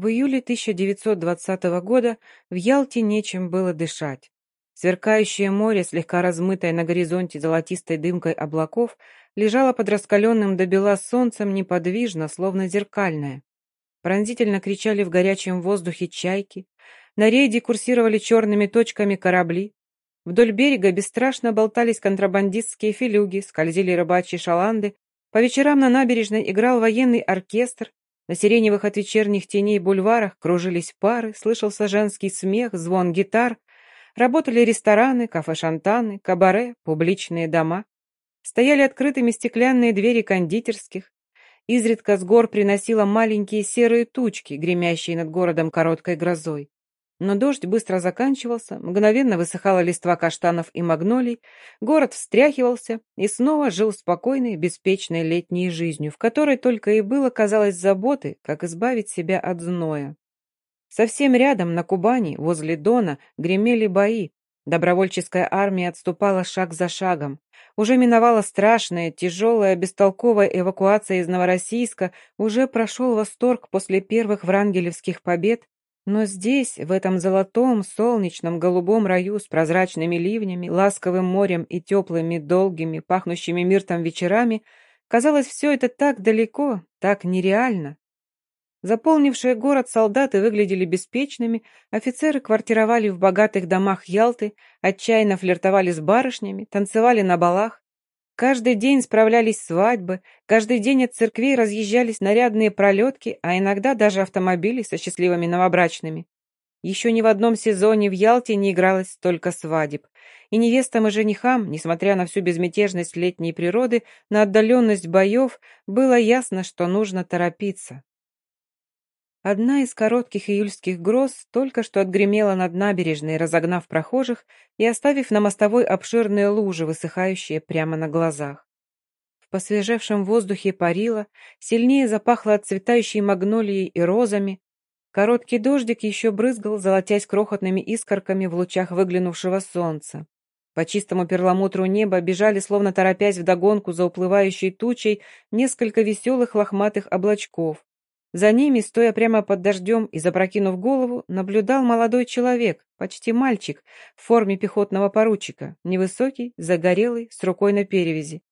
В июле 1920 года в Ялте нечем было дышать. Сверкающее море, слегка размытое на горизонте золотистой дымкой облаков, лежало под раскаленным до бела солнцем неподвижно, словно зеркальное. Пронзительно кричали в горячем воздухе чайки, на рейде курсировали черными точками корабли, вдоль берега бесстрашно болтались контрабандистские филюги, скользили рыбачьи шаланды, по вечерам на набережной играл военный оркестр, на сиреневых от вечерних теней бульварах кружились пары, слышался женский смех, звон гитар, работали рестораны, кафе-шантаны, кабаре, публичные дома. Стояли открытыми стеклянные двери кондитерских. Изредка с гор приносило маленькие серые тучки, гремящие над городом короткой грозой. Но дождь быстро заканчивался, мгновенно высыхала листва каштанов и магнолий, город встряхивался и снова жил спокойной, беспечной летней жизнью, в которой только и было, казалось, заботы, как избавить себя от зноя. Совсем рядом, на Кубани, возле Дона, гремели бои. Добровольческая армия отступала шаг за шагом. Уже миновала страшная, тяжелая, бестолковая эвакуация из Новороссийска, уже прошел восторг после первых врангелевских побед, но здесь, в этом золотом, солнечном, голубом раю с прозрачными ливнями, ласковым морем и теплыми, долгими, пахнущими миртом вечерами, казалось, все это так далеко, так нереально. Заполнившие город солдаты выглядели беспечными, офицеры квартировали в богатых домах Ялты, отчаянно флиртовали с барышнями, танцевали на балах, Каждый день справлялись свадьбы, каждый день от церквей разъезжались нарядные пролетки, а иногда даже автомобили со счастливыми новобрачными. Еще ни в одном сезоне в Ялте не игралось столько свадеб. И невестам и женихам, несмотря на всю безмятежность летней природы, на отдаленность боев, было ясно, что нужно торопиться. Одна из коротких июльских гроз только что отгремела над набережной, разогнав прохожих и оставив на мостовой обширные лужи, высыхающие прямо на глазах. В посвежевшем воздухе парило, сильнее запахло отцветающей магнолией и розами. Короткий дождик еще брызгал, золотясь крохотными искорками в лучах выглянувшего солнца. По чистому перламутру неба бежали, словно торопясь вдогонку за уплывающей тучей, несколько веселых лохматых облачков. За ними, стоя прямо под дождем и запрокинув голову, наблюдал молодой человек, почти мальчик, в форме пехотного поручика, невысокий, загорелый, с рукой на перевязи.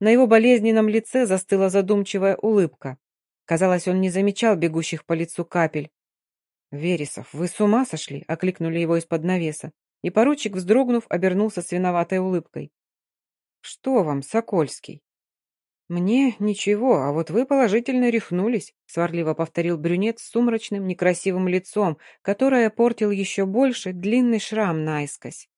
На его болезненном лице застыла задумчивая улыбка. Казалось, он не замечал бегущих по лицу капель. «Вересов, вы с ума сошли?» — окликнули его из-под навеса. И поручик, вздрогнув, обернулся с виноватой улыбкой. «Что вам, Сокольский?» «Мне ничего, а вот вы положительно рехнулись», — сварливо повторил брюнет с сумрачным, некрасивым лицом, которое портил еще больше длинный шрам наискось.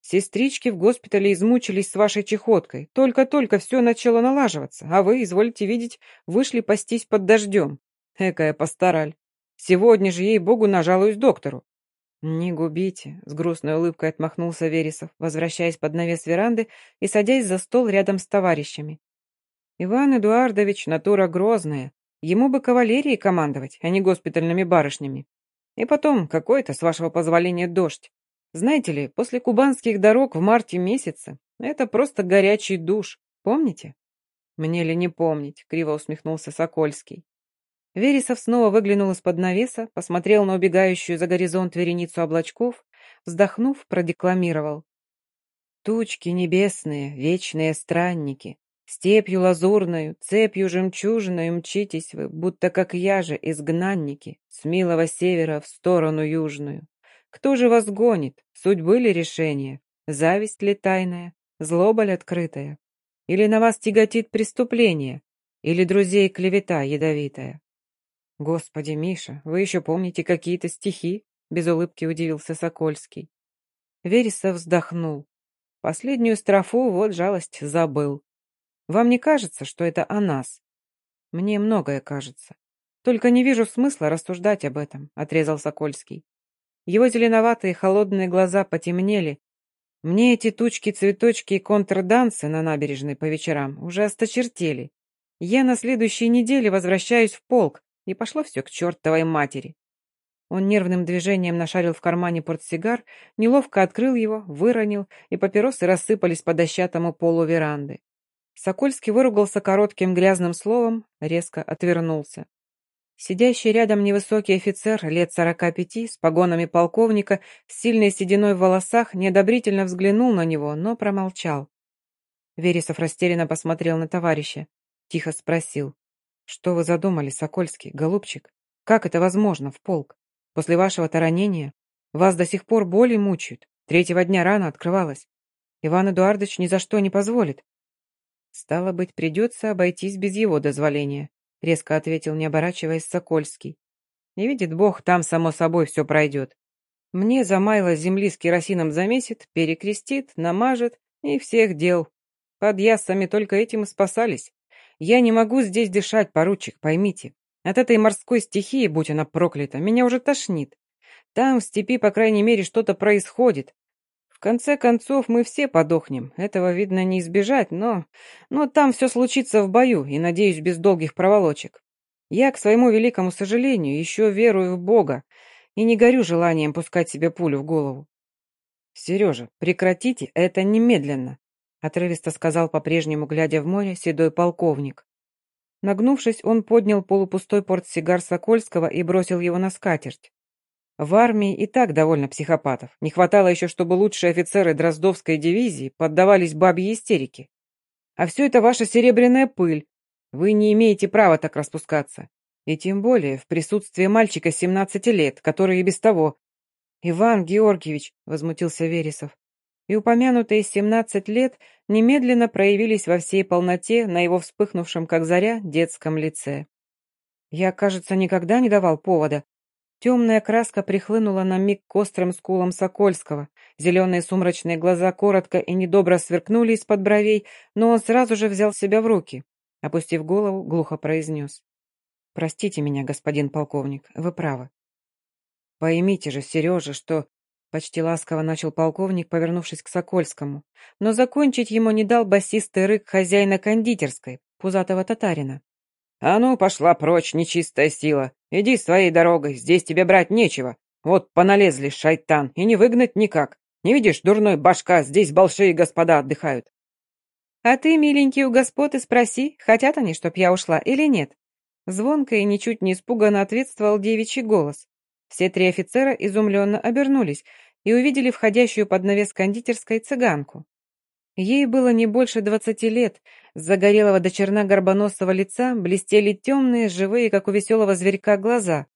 «Сестрички в госпитале измучились с вашей чехоткой. Только-только все начало налаживаться, а вы, извольте видеть, вышли пастись под дождем. Экая постараль. Сегодня же, ей-богу, нажалуюсь доктору». «Не губите», — с грустной улыбкой отмахнулся Вересов, возвращаясь под навес веранды и садясь за стол рядом с товарищами. Иван Эдуардович натура грозная. Ему бы кавалерией командовать, а не госпитальными барышнями. И потом, какой-то, с вашего позволения, дождь. Знаете ли, после кубанских дорог в марте месяце это просто горячий душ. Помните? Мне ли не помнить, криво усмехнулся Сокольский. Вересов снова выглянул из-под навеса, посмотрел на убегающую за горизонт вереницу облачков, вздохнув, продекламировал. «Тучки небесные, вечные странники, Степью лазурною, цепью жемчужиною мчитесь вы, будто как я же, изгнанники, с милого севера в сторону южную. Кто же вас гонит? Судьбы ли решение? Зависть ли тайная? Злоба ли открытая? Или на вас тяготит преступление? Или друзей клевета ядовитая? Господи, Миша, вы еще помните какие-то стихи? Без улыбки удивился Сокольский. Вересов вздохнул. Последнюю строфу, вот жалость, забыл. Вам не кажется, что это о нас? Мне многое кажется. Только не вижу смысла рассуждать об этом, отрезал Сокольский. Его зеленоватые холодные глаза потемнели. Мне эти тучки-цветочки и контрдансы на набережной по вечерам уже осточертели. Я на следующей неделе возвращаюсь в полк, и пошло все к чертовой матери. Он нервным движением нашарил в кармане портсигар, неловко открыл его, выронил, и папиросы рассыпались по дощатому полу веранды. Сокольский выругался коротким грязным словом, резко отвернулся. Сидящий рядом невысокий офицер лет сорока пяти, с погонами полковника, с сильной сединой в волосах, неодобрительно взглянул на него, но промолчал. Вересов растерянно посмотрел на товарища. Тихо спросил. «Что вы задумали, Сокольский, голубчик? Как это возможно в полк? После вашего таранения? Вас до сих пор боли мучают. Третьего дня рана открывалась. Иван Эдуардович ни за что не позволит». «Стало быть, придется обойтись без его дозволения», — резко ответил, не оборачиваясь, Сокольский. «Не видит Бог, там, само собой, все пройдет. Мне замайло земли с керосином замесит, перекрестит, намажет, и всех дел. Под яссами только этим и спасались. Я не могу здесь дышать, поручик, поймите. От этой морской стихии, будь она проклята, меня уже тошнит. Там, в степи, по крайней мере, что-то происходит. Конце концов, мы все подохнем. Этого, видно, не избежать, но... Но там все случится в бою, и, надеюсь, без долгих проволочек. Я, к своему великому сожалению, еще верую в Бога и не горю желанием пускать себе пулю в голову. Сережа, прекратите это немедленно, отрывисто сказал по-прежнему, глядя в море, седой полковник. Нагнувшись, он поднял полупустой портсигар Сокольского и бросил его на скатерть. В армии и так довольно психопатов. Не хватало еще, чтобы лучшие офицеры Дроздовской дивизии поддавались бабьей истерике. А все это ваша серебряная пыль. Вы не имеете права так распускаться. И тем более в присутствии мальчика 17 лет, который и без того... «Иван Георгиевич», — возмутился Вересов, и упомянутые 17 лет немедленно проявились во всей полноте на его вспыхнувшем, как заря, детском лице. Я, кажется, никогда не давал повода. Темная краска прихлынула на миг к острым скулам Сокольского. Зеленые сумрачные глаза коротко и недобро сверкнули из-под бровей, но он сразу же взял себя в руки. Опустив голову, глухо произнес. «Простите меня, господин полковник, вы правы. Поймите же, Сережа, что Почти ласково начал полковник, повернувшись к Сокольскому. Но закончить ему не дал басистый рык хозяина кондитерской, пузатого татарина. «А ну, пошла прочь, нечистая сила! Иди своей дорогой, здесь тебе брать нечего! Вот поналезли, шайтан, и не выгнать никак! Не видишь, дурной башка, здесь большие господа отдыхают!» «А ты, миленький, у господ и спроси, хотят они, чтоб я ушла или нет?» Звонко и ничуть не испуганно ответствовал девичий голос. Все три офицера изумленно обернулись и увидели входящую под навес кондитерской цыганку. Ей было не больше двадцати лет, с загорелого до черна горбоносого лица блестели темные, живые, как у веселого зверька, глаза.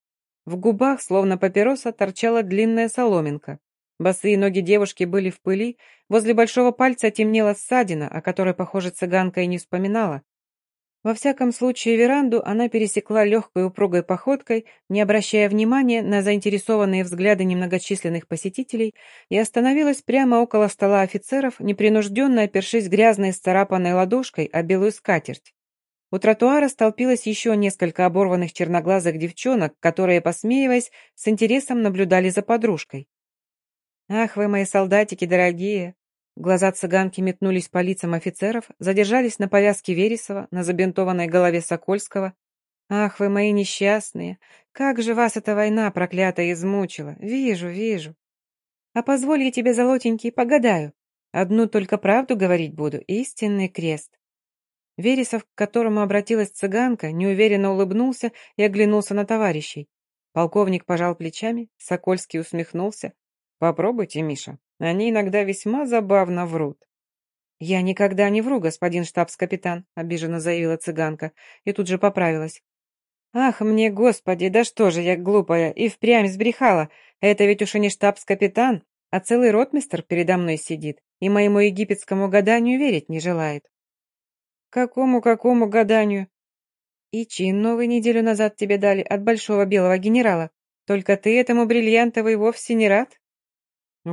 В губах, словно папироса, торчала длинная соломинка. Босые ноги девушки были в пыли, возле большого пальца темнела ссадина, о которой, похоже, цыганка и не вспоминала. Во всяком случае, веранду она пересекла легкой упругой походкой, не обращая внимания на заинтересованные взгляды немногочисленных посетителей, и остановилась прямо около стола офицеров, непринужденно опершись грязной старапанной ладошкой о белую скатерть. У тротуара столпилось еще несколько оборванных черноглазых девчонок, которые, посмеиваясь, с интересом наблюдали за подружкой. «Ах вы мои солдатики дорогие!» Глаза цыганки метнулись по лицам офицеров, задержались на повязке Вересова, на забинтованной голове Сокольского. «Ах, вы мои несчастные! Как же вас эта война проклятая измучила! Вижу, вижу! А позволь я тебе, золотенький, погадаю. Одну только правду говорить буду, истинный крест». Вересов, к которому обратилась цыганка, неуверенно улыбнулся и оглянулся на товарищей. Полковник пожал плечами, Сокольский усмехнулся. «Попробуйте, Миша, они иногда весьма забавно врут. «Я никогда не вру, господин штабс-капитан», — обиженно заявила цыганка, и тут же поправилась. «Ах мне, господи, да что же я глупая, и впрямь сбрехала. Это ведь уж и не штабс-капитан, а целый ротмистер передо мной сидит, и моему египетскому гаданию верить не желает». «Какому-какому гаданию?» «И чин новый неделю назад тебе дали от большого белого генерала. Только ты этому бриллиантовый вовсе не рад?»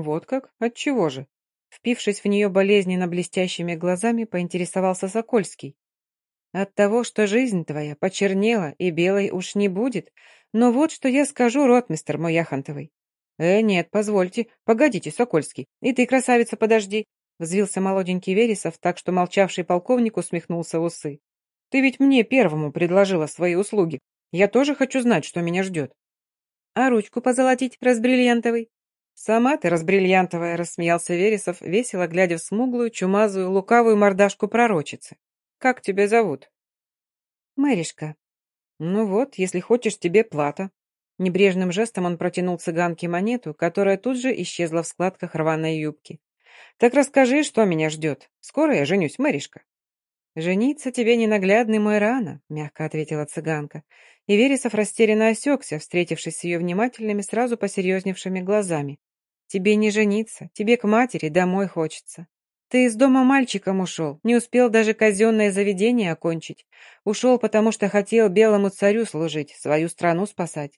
«Вот как? Отчего же?» Впившись в нее болезненно блестящими глазами, поинтересовался Сокольский. «От того, что жизнь твоя почернела и белой уж не будет. Но вот что я скажу, ротмистер мой Яхонтовый». «Э, нет, позвольте, погодите, Сокольский, и ты, красавица, подожди», взвился молоденький Вересов, так что молчавший полковник усмехнулся в усы. «Ты ведь мне первому предложила свои услуги. Я тоже хочу знать, что меня ждет». «А ручку позолотить, разбриллиантовый?» «Сама ты разбриллиантовая», — рассмеялся Вересов, весело глядя в смуглую, чумазую, лукавую мордашку пророчицы. «Как тебя зовут?» «Мэришка». Ну вот, если хочешь, тебе плата. Небрежным жестом он протянул цыганке монету, которая тут же исчезла в складках рваной юбки. «Так расскажи, что меня ждет. Скоро я женюсь, Мэришка». «Жениться тебе ненаглядный мой рано», — мягко ответила цыганка. И Вересов растерянно осекся, встретившись с ее внимательными, сразу посерьезневшими глазами. «Тебе не жениться, тебе к матери домой хочется. Ты из дома мальчиком ушел, не успел даже казенное заведение окончить. Ушел, потому что хотел белому царю служить, свою страну спасать.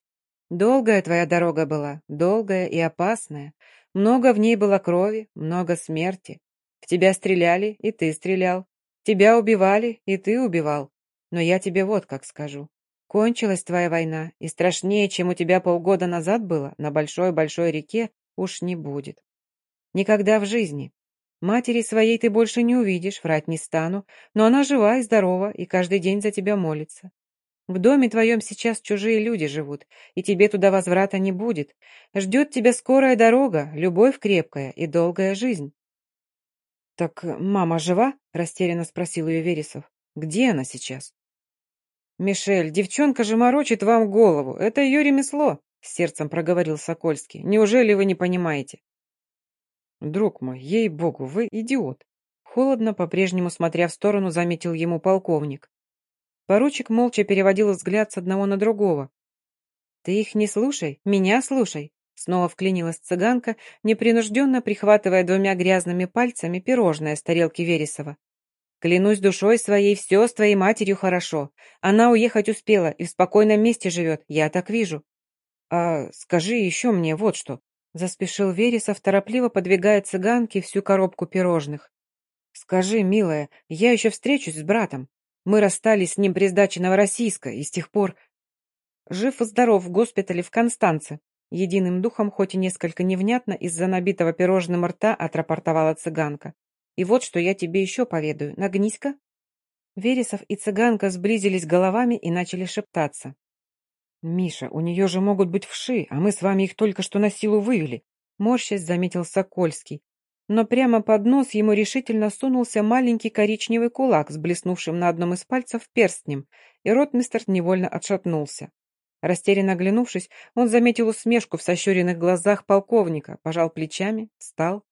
Долгая твоя дорога была, долгая и опасная. Много в ней было крови, много смерти. В тебя стреляли, и ты стрелял. Тебя убивали, и ты убивал. Но я тебе вот как скажу. Кончилась твоя война, и страшнее, чем у тебя полгода назад было, на большой-большой реке, уж не будет. Никогда в жизни. Матери своей ты больше не увидишь, врать не стану, но она жива и здорова, и каждый день за тебя молится. В доме твоем сейчас чужие люди живут, и тебе туда возврата не будет. Ждет тебя скорая дорога, любовь крепкая и долгая жизнь». «Так мама жива?» – растерянно спросил ее Вересов. «Где она сейчас?» «Мишель, девчонка же морочит вам голову. Это ее ремесло», – сердцем проговорил Сокольский. «Неужели вы не понимаете?» «Друг мой, ей-богу, вы идиот!» Холодно, по-прежнему смотря в сторону, заметил ему полковник. Поручик молча переводил взгляд с одного на другого. «Ты их не слушай, меня слушай!» Снова вклинилась цыганка, непринужденно прихватывая двумя грязными пальцами пирожное с тарелки Вересова. «Клянусь душой своей, все с твоей матерью хорошо. Она уехать успела и в спокойном месте живет, я так вижу. А скажи еще мне вот что». Заспешил Вересов, торопливо подвигая цыганке всю коробку пирожных. «Скажи, милая, я еще встречусь с братом. Мы расстались с ним при сдаче Новороссийска, и с тех пор... Жив и здоров в госпитале в Констанце. Единым духом, хоть и несколько невнятно, из-за набитого пирожным рта отрапортовала цыганка. И вот что я тебе еще поведаю. Нагнись-ка. Вересов и цыганка сблизились головами и начали шептаться. «Миша, у нее же могут быть вши, а мы с вами их только что на силу вывели», морщась заметил Сокольский но прямо под нос ему решительно сунулся маленький коричневый кулак с блеснувшим на одном из пальцев перстнем, и ротмистер невольно отшатнулся. Растерянно оглянувшись, он заметил усмешку в сощуренных глазах полковника, пожал плечами, встал.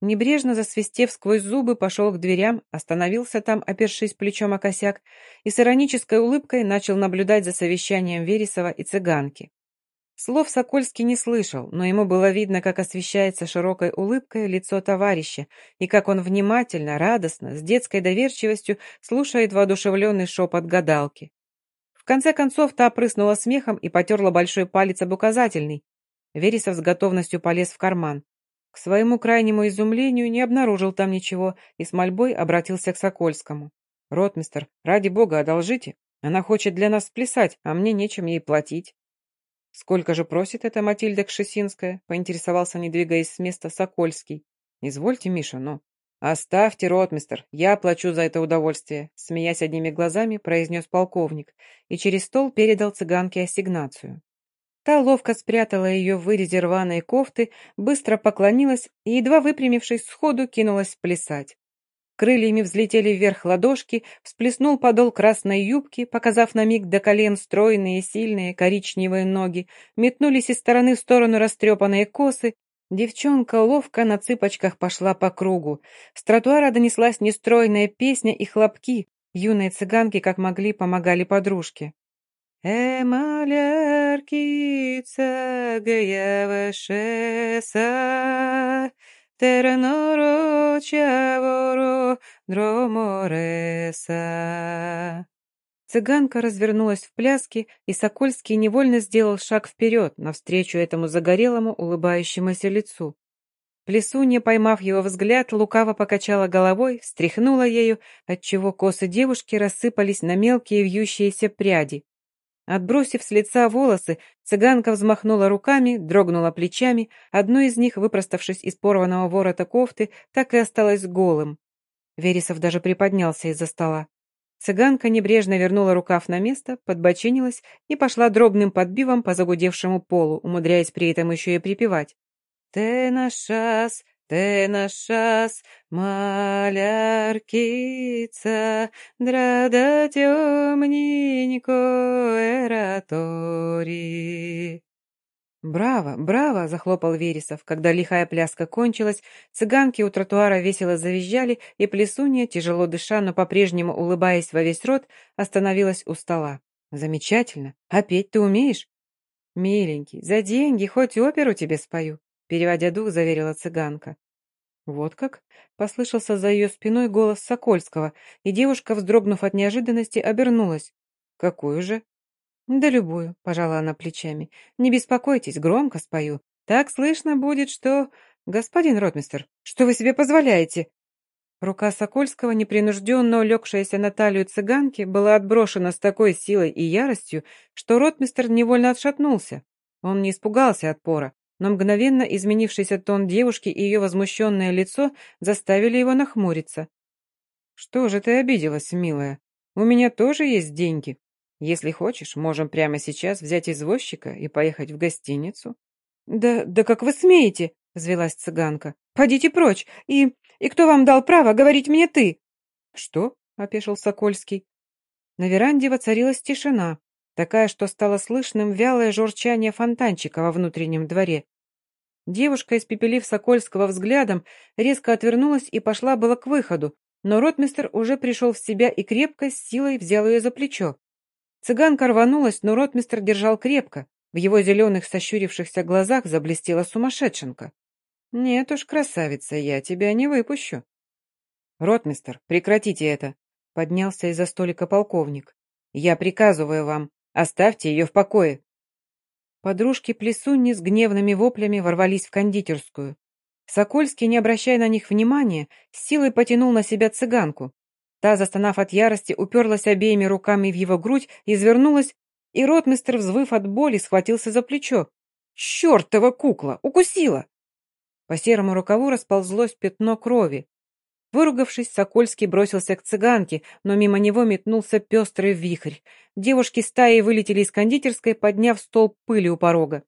Небрежно засвистев сквозь зубы, пошел к дверям, остановился там, опершись плечом о косяк, и с иронической улыбкой начал наблюдать за совещанием Вересова и цыганки. Слов Сокольский не слышал, но ему было видно, как освещается широкой улыбкой лицо товарища, и как он внимательно, радостно, с детской доверчивостью слушает воодушевленный шепот гадалки. Конце концов, та прыснула смехом и потерла большой палец об указательный. Вересов с готовностью полез в карман. К своему крайнему изумлению не обнаружил там ничего и с мольбой обратился к Сокольскому. «Ротмистер, ради бога, одолжите. Она хочет для нас плясать, а мне нечем ей платить». «Сколько же просит эта Матильда Кшесинская?» — поинтересовался, не двигаясь с места, Сокольский. «Извольте, Миша, ну». «Оставьте, ротмистер, я плачу за это удовольствие», — смеясь одними глазами, произнес полковник и через стол передал цыганке ассигнацию. Та ловко спрятала ее в вырезе рваной кофты, быстро поклонилась и, едва выпрямившись сходу, кинулась плясать. Крыльями взлетели вверх ладошки, всплеснул подол красной юбки, показав на миг до колен стройные, сильные, коричневые ноги, метнулись из стороны в сторону растрепанные косы. Девчонка ловко на цыпочках пошла по кругу. С тротуара донеслась нестройная песня и хлопки. Юные цыганки, как могли, помогали подружке. «Эмаляркица геявешеса» Тернорочаворо дромореса. Цыганка развернулась в пляске, и Сокольский невольно сделал шаг вперед, навстречу этому загорелому, улыбающемуся лицу. Плесунья, поймав его взгляд, лукаво покачала головой, встряхнула ею, отчего косы девушки рассыпались на мелкие вьющиеся пряди. Отбросив с лица волосы, цыганка взмахнула руками, дрогнула плечами, одно из них, выпроставшись из порванного ворота кофты, так и осталось голым. Вересов даже приподнялся из-за стола. Цыганка небрежно вернула рукав на место, подбочинилась и пошла дробным подбивом по загудевшему полу, умудряясь при этом еще и припевать. «Те на шас, Ты нашас маляркица, драда темненько эратори. «Браво, браво!» — захлопал Вересов. Когда лихая пляска кончилась, цыганки у тротуара весело завизжали, и Плесунья, тяжело дыша, но по-прежнему улыбаясь во весь рот, остановилась у стола. «Замечательно! А петь ты умеешь?» «Миленький, за деньги хоть оперу тебе спою», — переводя дух, заверила цыганка. «Вот как?» — послышался за ее спиной голос Сокольского, и девушка, вздрогнув от неожиданности, обернулась. «Какую же?» «Да любую», — пожала она плечами. «Не беспокойтесь, громко спою. Так слышно будет, что...» «Господин ротмистер, что вы себе позволяете?» Рука Сокольского, непринужденно улегшаяся на талию цыганки, была отброшена с такой силой и яростью, что ротмистер невольно отшатнулся. Он не испугался отпора, но мгновенно изменившийся тон девушки и ее возмущенное лицо заставили его нахмуриться. «Что же ты обиделась, милая? У меня тоже есть деньги», если хочешь, можем прямо сейчас взять извозчика и поехать в гостиницу». «Да, да как вы смеете?» — взвелась цыганка. «Подите прочь! И... и кто вам дал право говорить мне «ты»?» «Что?» — опешил Сокольский. На веранде воцарилась тишина, такая, что стало слышным вялое журчание фонтанчика во внутреннем дворе. Девушка, испепелив Сокольского взглядом, резко отвернулась и пошла было к выходу, но ротмистер уже пришел в себя и крепко с силой взял ее за плечо. Цыганка рванулась, но ротмистр держал крепко. В его зеленых сощурившихся глазах заблестела сумасшедшенка. «Нет уж, красавица, я тебя не выпущу». «Ротмистр, прекратите это!» — поднялся из-за столика полковник. «Я приказываю вам, оставьте ее в покое». Подружки Плесунни с гневными воплями ворвались в кондитерскую. Сокольский, не обращая на них внимания, силой потянул на себя цыганку. Та, застонав от ярости, уперлась обеими руками в его грудь, извернулась, и ротмистер, взвыв от боли, схватился за плечо. «Чертова кукла! Укусила!» По серому рукаву расползлось пятно крови. Выругавшись, Сокольский бросился к цыганке, но мимо него метнулся пестрый вихрь. Девушки стаи вылетели из кондитерской, подняв столб пыли у порога.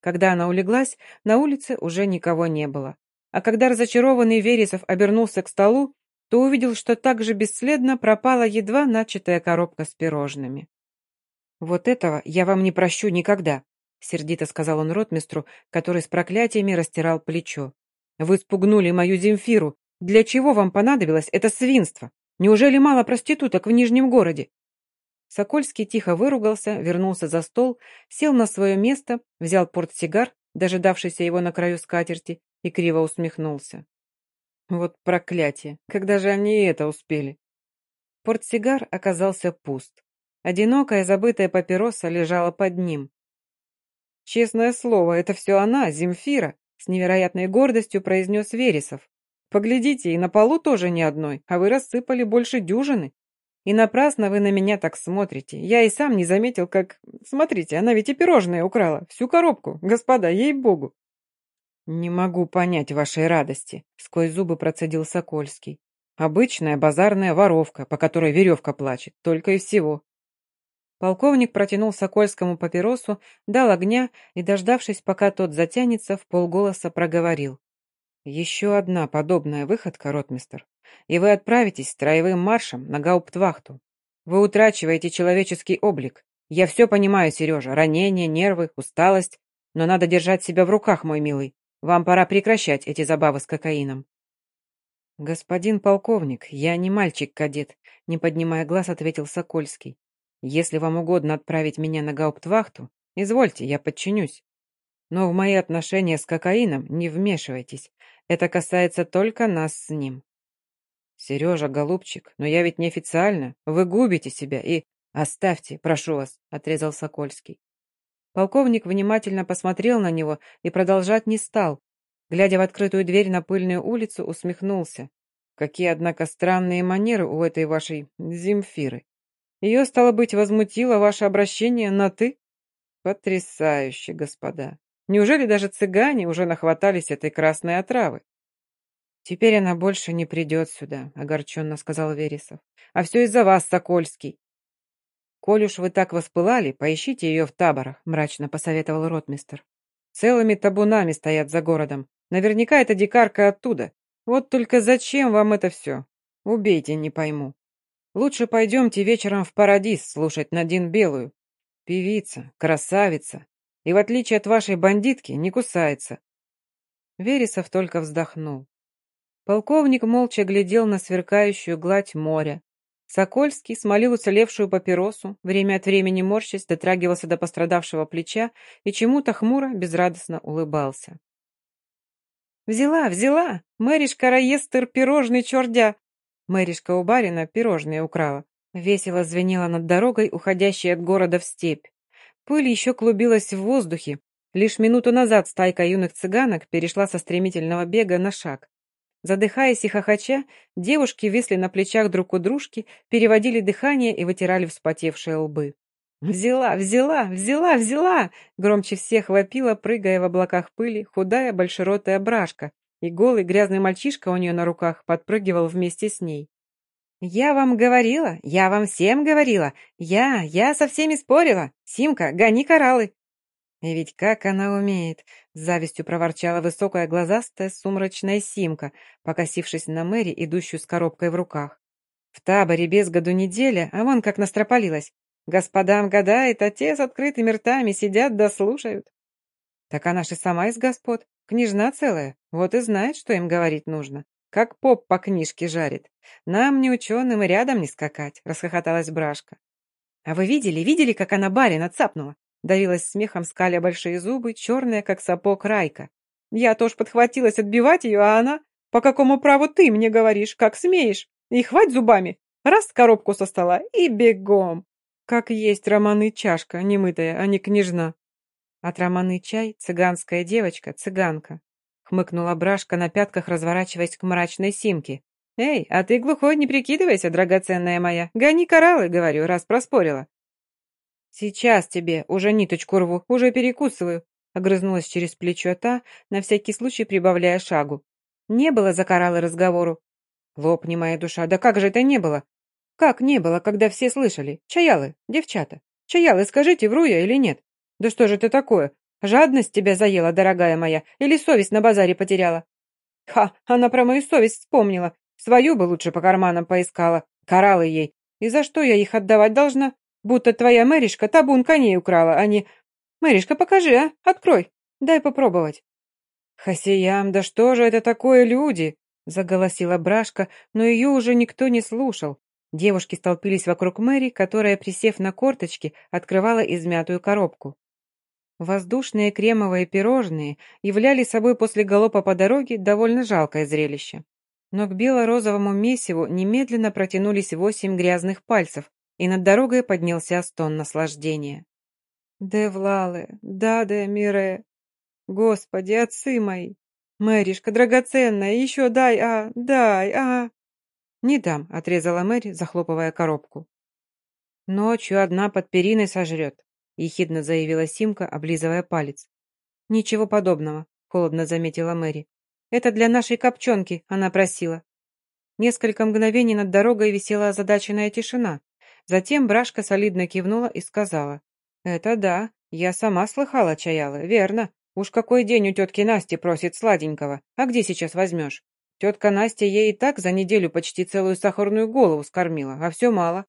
Когда она улеглась, на улице уже никого не было. А когда разочарованный Вересов обернулся к столу, то увидел, что так же бесследно пропала едва начатая коробка с пирожными. «Вот этого я вам не прощу никогда», — сердито сказал он ротмистру, который с проклятиями растирал плечо. «Вы спугнули мою Земфиру. Для чего вам понадобилось это свинство? Неужели мало проституток в Нижнем городе?» Сокольский тихо выругался, вернулся за стол, сел на свое место, взял портсигар, дожидавшийся его на краю скатерти, и криво усмехнулся. Вот проклятие! Когда же они это успели? Портсигар оказался пуст. Одинокая забытая папироса лежала под ним. «Честное слово, это все она, Земфира!» С невероятной гордостью произнес Вересов. «Поглядите, и на полу тоже ни одной, а вы рассыпали больше дюжины. И напрасно вы на меня так смотрите. Я и сам не заметил, как... Смотрите, она ведь и пирожное украла, всю коробку, господа, ей-богу!» «Не могу понять вашей радости», — сквозь зубы процедил Сокольский. «Обычная базарная воровка, по которой веревка плачет, только и всего». Полковник протянул Сокольскому папиросу, дал огня и, дождавшись, пока тот затянется, в полголоса проговорил. «Еще одна подобная выходка, ротмистер, и вы отправитесь строевым маршем на гауптвахту. Вы утрачиваете человеческий облик. Я все понимаю, Сережа, ранения, нервы, усталость, но надо держать себя в руках, мой милый. Вам пора прекращать эти забавы с кокаином». «Господин полковник, я не мальчик-кадет», — не поднимая глаз, ответил Сокольский. «Если вам угодно отправить меня на гауптвахту, извольте, я подчинюсь. Но в мои отношения с кокаином не вмешивайтесь. Это касается только нас с ним». «Сережа, голубчик, но я ведь неофициально. Вы губите себя и...» «Оставьте, прошу вас», — отрезал Сокольский. Полковник внимательно посмотрел на него и продолжать не стал. Глядя в открытую дверь на пыльную улицу, усмехнулся. Какие, однако, странные манеры у этой вашей Земфиры. Ее, стало быть, возмутило ваше обращение на «ты»? Потрясающе, господа. Неужели даже цыгане уже нахватались этой красной отравы? «Теперь она больше не придет сюда», — огорченно сказал Вересов. «А все из-за вас, Сокольский. «Коль уж вы так воспылали, поищите ее в таборах», — мрачно посоветовал ротмистер. Целыми табунами стоят за городом. Наверняка это дикарка оттуда. Вот только зачем вам это все? Убейте, не пойму. Лучше пойдемте вечером в Парадис слушать Надин Белую. Певица, красавица. И в отличие от вашей бандитки, не кусается. Вересов только вздохнул. Полковник молча глядел на сверкающую гладь моря. Сокольский смолил уцелевшую папиросу, время от времени морщась, дотрагивался до пострадавшего плеча и чему-то хмуро, безрадостно улыбался. «Взяла, взяла! Мэришка Раестер пирожный чердя!» Мэришка у барина пирожные украла. Весело звенела над дорогой, уходящей от города в степь. Пыль еще клубилась в воздухе. Лишь минуту назад стайка юных цыганок перешла со стремительного бега на шаг. Задыхаясь и хохоча, девушки висли на плечах друг у дружки, переводили дыхание и вытирали вспотевшие лбы. «Взяла, взяла, взяла, взяла!» Громче всех вопила, прыгая в облаках пыли, худая большеротая брашка, и голый грязный мальчишка у нее на руках подпрыгивал вместе с ней. «Я вам говорила, я вам всем говорила, я, я со всеми спорила. Симка, гони кораллы!» И ведь как она умеет, с завистью проворчала высокая глазастая сумрачная Симка, покосившись на Мэри, идущую с коробкой в руках. В таборе без году неделя, а вон как настропалилась. Господам гадает, а те с открытыми ртами сидят да слушают. Так она же сама из господ, княжна целая, вот и знает, что им говорить нужно. Как поп по книжке жарит. Нам, не ученым, и рядом не скакать, расхохоталась Брашка. А вы видели, видели, как она барина цапнула? Давилась смехом, скаля большие зубы, черная, как сапог Райка. Я тоже подхватилась отбивать ее, а она... «По какому праву ты мне говоришь? Как смеешь? И хвать зубами!» Раз коробку со стола и бегом. Как есть романы чашка, немытая, а не княжна. От романы чай цыганская девочка, цыганка. Хмыкнула Брашка на пятках, разворачиваясь к мрачной симке. «Эй, а ты глухой не прикидывайся, драгоценная моя. Гони кораллы, говорю, раз проспорила. «Сейчас тебе, уже ниточку рву, уже перекусываю», огрызнулась через плечо та, на всякий случай прибавляя шагу. «Не было за кораллы разговору». «Лопни, моя душа, да как же это не было?» «Как не было, когда все слышали? Чаялы, девчата. Чаялы, скажите, вру я или нет? Да что же это такое? Жадность тебя заела, дорогая моя, или совесть на базаре потеряла?» «Ха, она про мою совесть вспомнила. Свою бы лучше по карманам поискала. Кораллы ей. И за что я их отдавать должна?» Будто твоя Мэришка табун коней украла, а не... Мэришка, покажи, а? Открой. Дай попробовать. Хасиям, да что же это такое люди? Заголосила Брашка, но ее уже никто не слушал. Девушки столпились вокруг Мэри, которая, присев на корточки, открывала измятую коробку. Воздушные кремовые пирожные являли собой после галопа по дороге довольно жалкое зрелище. Но к бело-розовому месиву немедленно протянулись восемь грязных пальцев, и над дорогой поднялся стон наслаждения. «Девлалы, да-да, мире! Господи, отцы мои! Мэришка, драгоценная, еще дай, а, дай, а!» «Не дам», — отрезала Мэри, захлопывая коробку. «Ночью одна под периной сожрет», — ехидно заявила Симка, облизывая палец. «Ничего подобного», — холодно заметила Мэри. «Это для нашей копченки», — она просила. Несколько мгновений над дорогой висела озадаченная тишина. Затем Брашка солидно кивнула и сказала. «Это да, я сама слыхала чаялы, верно. Уж какой день у тетки Насти просит сладенького. А где сейчас возьмешь? Тетка Настя ей и так за неделю почти целую сахарную голову скормила, а все мало.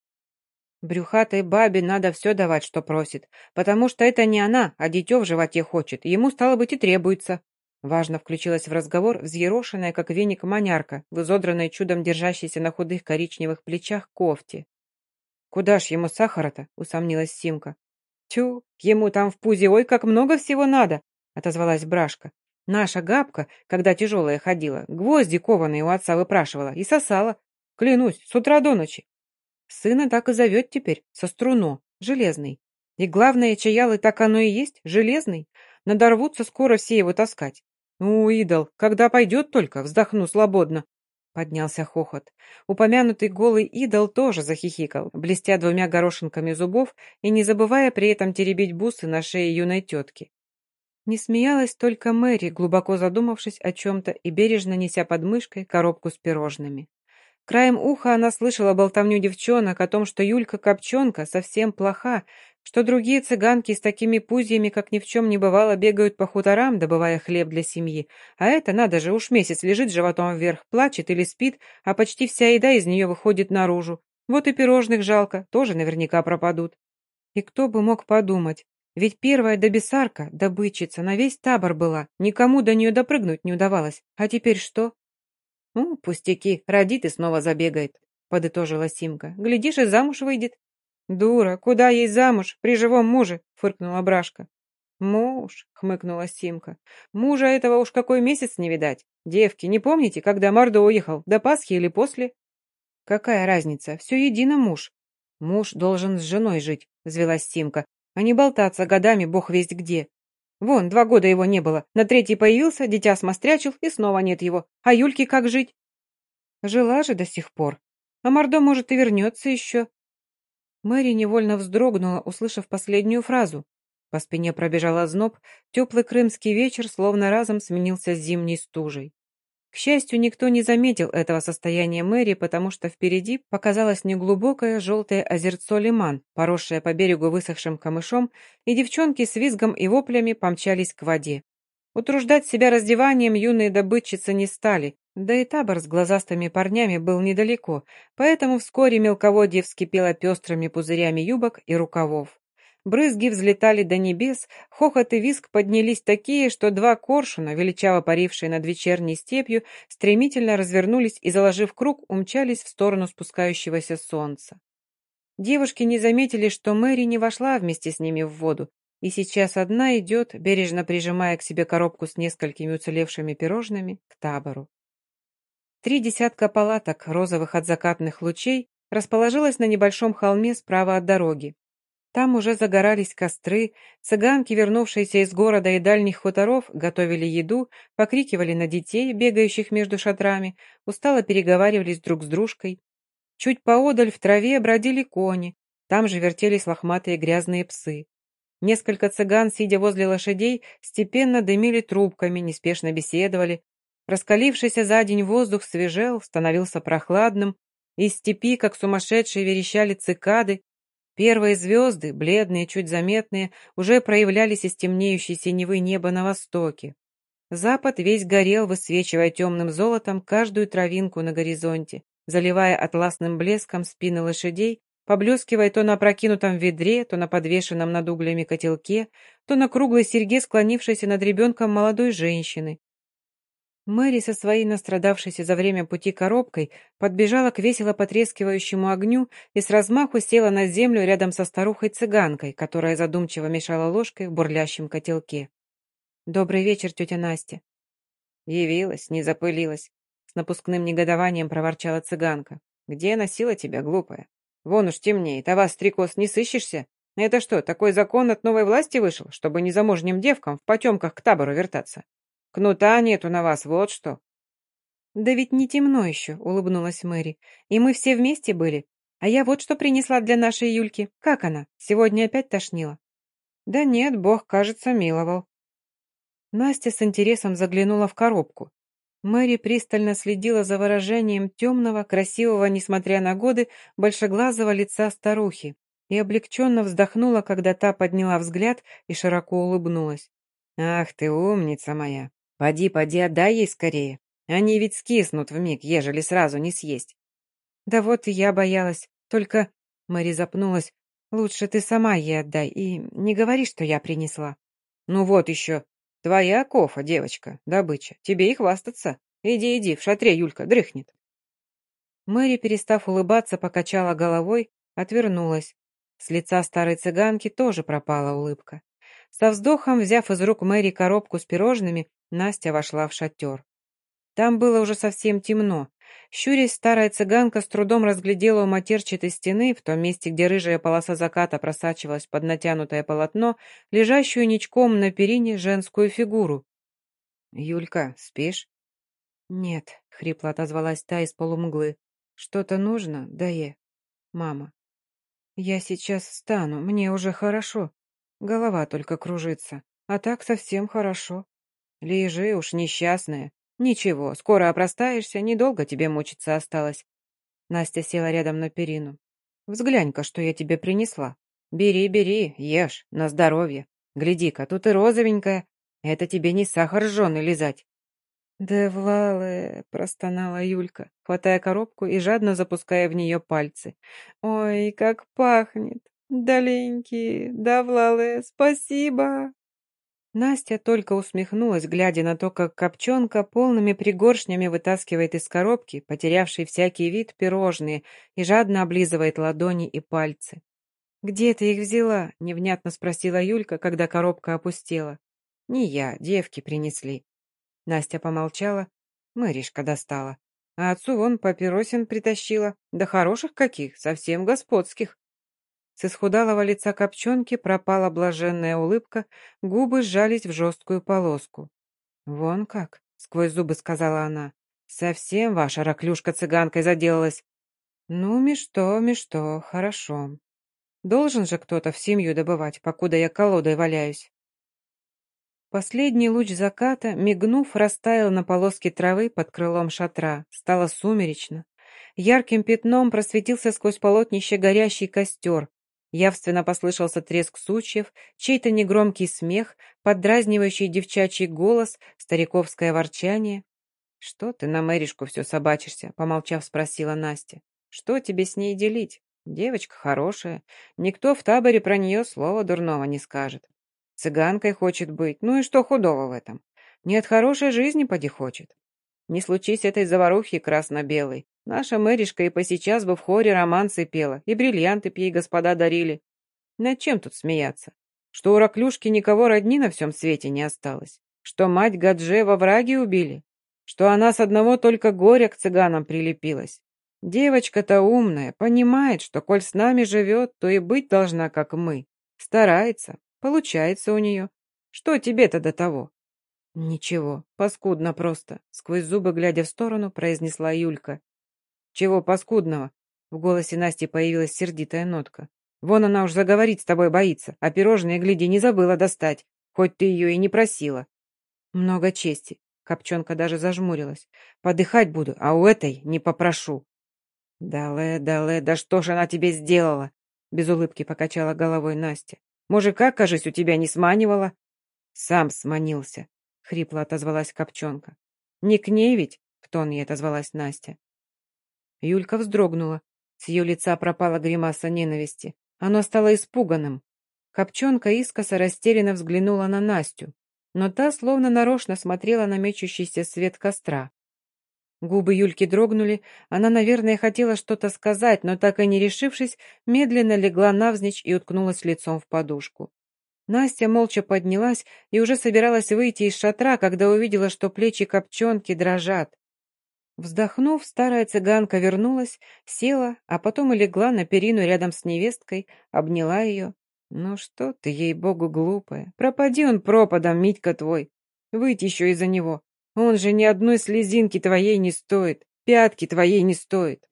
Брюхатой бабе надо все давать, что просит, потому что это не она, а дитё в животе хочет, ему, стало быть, и требуется. Важно включилась в разговор взъерошенная, как веник манярка, в изодранной чудом держащейся на худых коричневых плечах кофте. «Куда ж ему сахара-то?» — усомнилась Симка. «Тю, ему там в пузе ой как много всего надо!» — отозвалась Брашка. «Наша габка, когда тяжелая ходила, гвозди кованые у отца выпрашивала и сосала. Клянусь, с утра до ночи. Сына так и зовет теперь, со струно, железный. И главное, чаялы так оно и есть, железный. Надорвутся скоро все его таскать. Ну, идол, когда пойдет только, вздохну свободно. Поднялся хохот. Упомянутый голый идол тоже захихикал, блестя двумя горошинками зубов и не забывая при этом теребить бусы на шее юной тетки. Не смеялась только Мэри, глубоко задумавшись о чем-то и бережно неся под мышкой коробку с пирожными. Краем уха она слышала болтовню девчонок о том, что Юлька-копченка совсем плоха, что другие цыганки с такими пузьями, как ни в чем не бывало, бегают по хуторам, добывая хлеб для семьи. А это, надо же, уж месяц лежит животом вверх, плачет или спит, а почти вся еда из нее выходит наружу. Вот и пирожных жалко, тоже наверняка пропадут. И кто бы мог подумать, ведь первая добесарка, добычица, на весь табор была, никому до нее допрыгнуть не удавалось. А теперь что? «Ну, пустяки, родит и снова забегает», — подытожила Симка. «Глядишь, и замуж выйдет». «Дура, куда ей замуж при живом муже?» — фыркнула Брашка. «Муж», — хмыкнула Симка. «Мужа этого уж какой месяц не видать. Девки, не помните, когда Мордо уехал, до Пасхи или после?» «Какая разница? Все едино муж». «Муж должен с женой жить», — взвелась Симка, «а не болтаться годами бог весть где. Вон, два года его не было. На третий появился, дитя смострячил, и снова нет его. А Юльке как жить? Жила же до сих пор. А Мордо, может, и вернется еще. Мэри невольно вздрогнула, услышав последнюю фразу. По спине пробежал озноб, теплый крымский вечер словно разом сменился зимней стужей. К счастью, никто не заметил этого состояния Мэри, потому что впереди показалось неглубокое желтое озерцо Лиман, поросшее по берегу высохшим камышом, и девчонки с визгом и воплями помчались к воде. Утруждать себя раздеванием юные добытчицы не стали, да и табор с глазастыми парнями был недалеко, поэтому вскоре мелководье вскипело пестрыми пузырями юбок и рукавов. Брызги взлетали до небес, хохот и виск поднялись такие, что два коршуна, величаво парившие над вечерней степью, стремительно развернулись и, заложив круг, умчались в сторону спускающегося солнца. Девушки не заметили, что Мэри не вошла вместе с ними в воду, и сейчас одна идет, бережно прижимая к себе коробку с несколькими уцелевшими пирожными, к табору. Три десятка палаток, розовых от закатных лучей, расположилось на небольшом холме справа от дороги. Там уже загорались костры, цыганки, вернувшиеся из города и дальних хуторов, готовили еду, покрикивали на детей, бегающих между шатрами, устало переговаривались друг с дружкой. Чуть поодаль в траве бродили кони, там же вертелись лохматые грязные псы. Несколько цыган, сидя возле лошадей, степенно дымили трубками, неспешно беседовали. Раскалившийся за день воздух свежел, становился прохладным, из степи, как сумасшедшие, верещали цикады, Первые звезды, бледные, чуть заметные, уже проявлялись из темнеющей синевы неба на востоке. Запад весь горел, высвечивая темным золотом каждую травинку на горизонте, заливая атласным блеском спины лошадей, поблескивая то на опрокинутом ведре, то на подвешенном над углями котелке, то на круглой серьге, склонившейся над ребенком молодой женщины, Мэри со своей настрадавшейся за время пути коробкой подбежала к весело потрескивающему огню и с размаху села на землю рядом со старухой-цыганкой, которая задумчиво мешала ложкой в бурлящем котелке. «Добрый вечер, тетя Настя». «Явилась, не запылилась», — с напускным негодованием проворчала цыганка. «Где носила тебя, глупая? Вон уж темнеет, а вас, стрекоз, не сыщешься? Это что, такой закон от новой власти вышел, чтобы незамужним девкам в потемках к табору вертаться?» Кнута нету на вас, вот что». «Да ведь не темно еще», — улыбнулась Мэри. «И мы все вместе были. А я вот что принесла для нашей Юльки. Как она? Сегодня опять тошнила?» «Да нет, Бог, кажется, миловал». Настя с интересом заглянула в коробку. Мэри пристально следила за выражением темного, красивого, несмотря на годы, большеглазого лица старухи и облегченно вздохнула, когда та подняла взгляд и широко улыбнулась. «Ах ты умница моя! Поди, поди, отдай ей скорее. Они ведь скиснут вмиг, ежели сразу не съесть. Да вот и я боялась. Только... Мэри запнулась. Лучше ты сама ей отдай и не говори, что я принесла. Ну вот еще. Твоя кофа, девочка, добыча. Тебе и хвастаться. Иди, иди, в шатре Юлька дрыхнет. Мэри, перестав улыбаться, покачала головой, отвернулась. С лица старой цыганки тоже пропала улыбка. Со вздохом, взяв из рук Мэри коробку с пирожными, Настя вошла в шатер. Там было уже совсем темно. Щурясь, старая цыганка с трудом разглядела у матерчатой стены, в том месте, где рыжая полоса заката просачивалась под натянутое полотно, лежащую ничком на перине женскую фигуру. «Юлька, спишь?» «Нет», — хрипло отозвалась та из полумглы. «Что-то нужно, Дае?» «Мама». «Я сейчас встану, мне уже хорошо. Голова только кружится, а так совсем хорошо». «Лежи уж, несчастная. Ничего, скоро опростаешься, недолго тебе мучиться осталось. Настя села рядом на перину. «Взглянь-ка, что я тебе принесла. Бери, бери, ешь, на здоровье. Гляди-ка, тут и розовенькая. Это тебе не сахар жженый лизать». «Да, Влалы!» — простонала Юлька, хватая коробку и жадно запуская в нее пальцы. «Ой, как пахнет! Даленький, да, Влалы, спасибо!» Настя только усмехнулась, глядя на то, как копченка полными пригоршнями вытаскивает из коробки, потерявший всякий вид, пирожные и жадно облизывает ладони и пальцы. «Где ты их взяла?» — невнятно спросила Юлька, когда коробка опустела. «Не я, девки принесли». Настя помолчала. Мэришка достала. А отцу вон папиросин притащила. Да хороших каких, совсем господских. С исхудалого лица копченки пропала блаженная улыбка, губы сжались в жесткую полоску. «Вон как!» — сквозь зубы сказала она. «Совсем ваша раклюшка цыганкой заделалась!» «Ну, мишто, мишто, хорошо. Должен же кто-то в семью добывать, покуда я колодой валяюсь». Последний луч заката, мигнув, растаял на полоске травы под крылом шатра. Стало сумеречно. Ярким пятном просветился сквозь полотнище горящий костер. Явственно послышался треск сучьев, чей-то негромкий смех, поддразнивающий девчачий голос, стариковское ворчание. «Что ты на Мэришку все собачишься?» — помолчав, спросила Настя. «Что тебе с ней делить? Девочка хорошая. Никто в таборе про нее слова дурного не скажет. Цыганкой хочет быть, ну и что худого в этом? Не от хорошей жизни поди хочет. Не случись этой заварухи красно-белой, Наша Мэришка и посейчас бы в хоре романсы пела, и бриллианты б ей господа дарили. Над чем тут смеяться? Что у Раклюшки никого родни на всем свете не осталось? Что мать Гадже во враге убили? Что она с одного только горя к цыганам прилепилась? Девочка-то умная, понимает, что коль с нами живет, то и быть должна, как мы. Старается, получается у нее. Что тебе-то до того? Ничего, паскудно просто, сквозь зубы глядя в сторону, произнесла Юлька. «Чего паскудного?» В голосе Насти появилась сердитая нотка. «Вон она уж заговорить с тобой боится, а пирожные, гляди, не забыла достать, хоть ты ее и не просила». «Много чести». Копченка даже зажмурилась. «Подыхать буду, а у этой не попрошу». «Дале, дале, да что ж она тебе сделала?» Без улыбки покачала головой Настя. «Мужика, кажись, у тебя не сманивала?» «Сам сманился», — хрипло отозвалась Копченка. «Не к ней ведь?» — в тон ей отозвалась Настя. Юлька вздрогнула. С ее лица пропала гримаса ненависти. Оно стало испуганным. Копченка искоса растерянно взглянула на Настю, но та словно нарочно смотрела на мечущийся свет костра. Губы Юльки дрогнули, она, наверное, хотела что-то сказать, но так и не решившись, медленно легла навзничь и уткнулась лицом в подушку. Настя молча поднялась и уже собиралась выйти из шатра, когда увидела, что плечи копченки дрожат. Вздохнув, старая цыганка вернулась, села, а потом и легла на перину рядом с невесткой, обняла ее. «Ну что ты, ей-богу, глупая! Пропади он пропадом, Митька твой! Выйти еще из-за него! Он же ни одной слезинки твоей не стоит, пятки твоей не стоит!»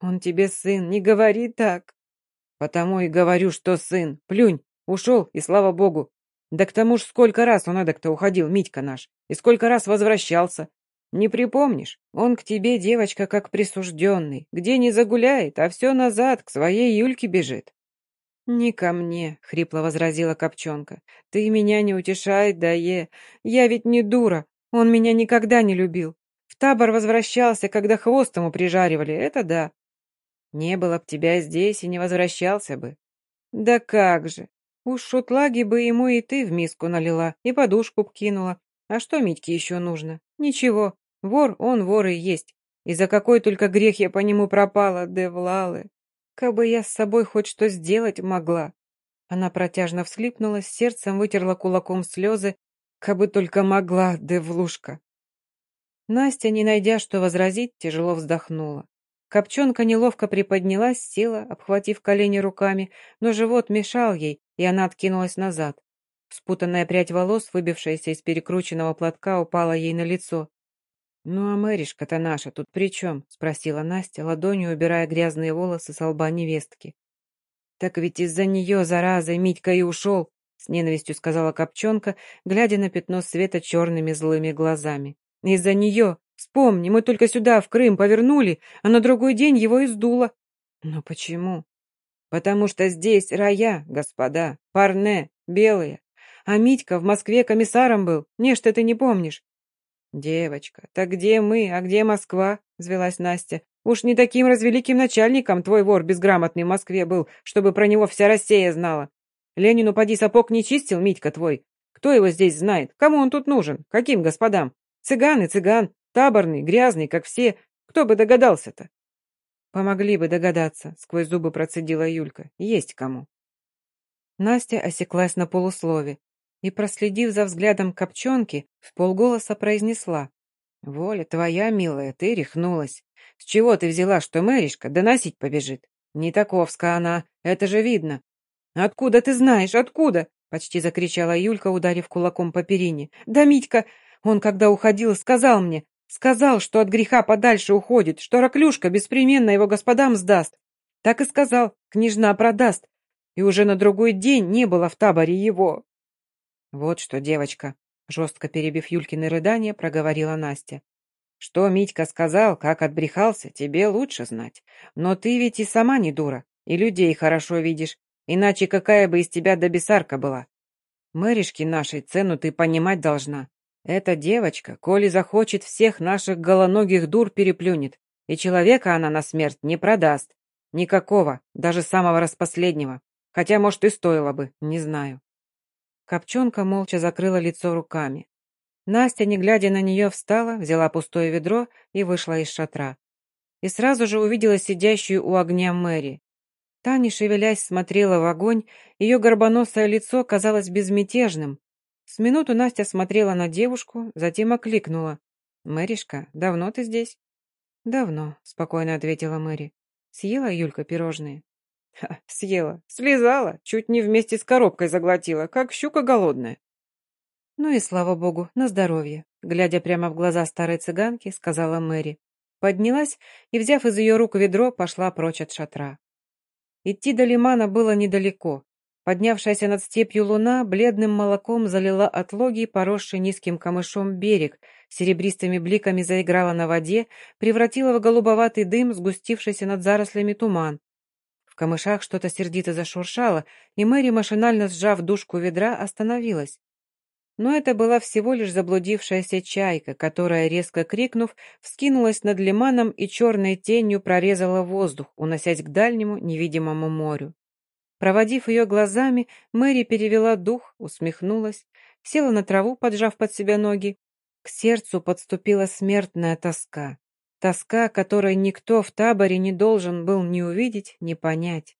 «Он тебе сын, не говори так!» «Потому и говорю, что сын! Плюнь! Ушел, и слава богу! Да к тому ж сколько раз он эдак-то уходил, Митька наш, и сколько раз возвращался, не припомнишь? Он к тебе, девочка, как присужденный. Где не загуляет, а все назад, к своей Юльке бежит. «Не ко мне», — хрипло возразила Копченка. «Ты меня не утешай, Дае. Я ведь не дура. Он меня никогда не любил. В табор возвращался, когда хвост ему прижаривали, это да. Не было б тебя здесь и не возвращался бы. Да как же. Уж шутлаги бы ему и ты в миску налила, и подушку б кинула. А что Митьке еще нужно? Ничего, Вор он вор и есть. И за какой только грех я по нему пропала, Девлалы. Кабы я с собой хоть что сделать могла. Она протяжно всхлипнула, сердцем вытерла кулаком слезы. Кабы только могла, Девлушка. Настя, не найдя что возразить, тяжело вздохнула. Копченка неловко приподнялась, села, обхватив колени руками, но живот мешал ей, и она откинулась назад. Спутанная прядь волос, выбившаяся из перекрученного платка, упала ей на лицо. «Ну а Мэришка-то наша тут при чем?» — спросила Настя, ладонью убирая грязные волосы с лба невестки. «Так ведь из-за нее, зараза, Митька и ушел!» — с ненавистью сказала Копченка, глядя на пятно света черными злыми глазами. «Из-за нее! Вспомни, мы только сюда, в Крым, повернули, а на другой день его и сдуло. Но почему? Потому что здесь рая, господа, парне, белые. А Митька в Москве комиссаром был, не что ты не помнишь. «Девочка, так где мы, а где Москва?» — взвелась Настя. «Уж не таким развеликим начальником твой вор безграмотный в Москве был, чтобы про него вся Россия знала. Ленину поди сапог не чистил, Митька твой. Кто его здесь знает? Кому он тут нужен? Каким господам? Цыган и цыган, таборный, грязный, как все. Кто бы догадался-то?» «Помогли бы догадаться», — сквозь зубы процедила Юлька. «Есть кому». Настя осеклась на полуслове и, проследив за взглядом копченки, в полголоса произнесла. «Воля твоя, милая, ты рехнулась. С чего ты взяла, что Мэришка доносить побежит? Не таковска она, это же видно». «Откуда ты знаешь, откуда?» — почти закричала Юлька, ударив кулаком по перине. «Да Митька, он, когда уходил, сказал мне, сказал, что от греха подальше уходит, что Раклюшка беспременно его господам сдаст. Так и сказал, княжна продаст. И уже на другой день не было в таборе его. «Вот что, девочка», — жестко перебив Юлькины рыдания, проговорила Настя. «Что Митька сказал, как отбрехался, тебе лучше знать. Но ты ведь и сама не дура, и людей хорошо видишь, иначе какая бы из тебя добесарка была. Мэришки нашей цену ты понимать должна. Эта девочка, коли захочет, всех наших голоногих дур переплюнет, и человека она на смерть не продаст. Никакого, даже самого распоследнего. Хотя, может, и стоило бы, не знаю. Копченка молча закрыла лицо руками. Настя, не глядя на нее, встала, взяла пустое ведро и вышла из шатра. И сразу же увидела сидящую у огня Мэри. Та, не шевелясь, смотрела в огонь, ее горбоносое лицо казалось безмятежным. С минуту Настя смотрела на девушку, затем окликнула. «Мэришка, давно ты здесь?» «Давно», — спокойно ответила Мэри. «Съела Юлька пирожные?» Ха, съела. Слезала. Чуть не вместе с коробкой заглотила, как щука голодная. Ну и слава богу, на здоровье. Глядя прямо в глаза старой цыганки, сказала Мэри. Поднялась и, взяв из ее рук ведро, пошла прочь от шатра. Идти до лимана было недалеко. Поднявшаяся над степью луна бледным молоком залила отлогий, поросший низким камышом берег, серебристыми бликами заиграла на воде, превратила в голубоватый дым сгустившийся над зарослями туман, в камышах что-то сердито зашуршало, и Мэри, машинально сжав дужку ведра, остановилась. Но это была всего лишь заблудившаяся чайка, которая, резко крикнув, вскинулась над лиманом и черной тенью прорезала воздух, уносясь к дальнему невидимому морю. Проводив ее глазами, Мэри перевела дух, усмехнулась, села на траву, поджав под себя ноги. К сердцу подступила смертная тоска. Тоска, которой никто в таборе не должен был ни увидеть, ни понять.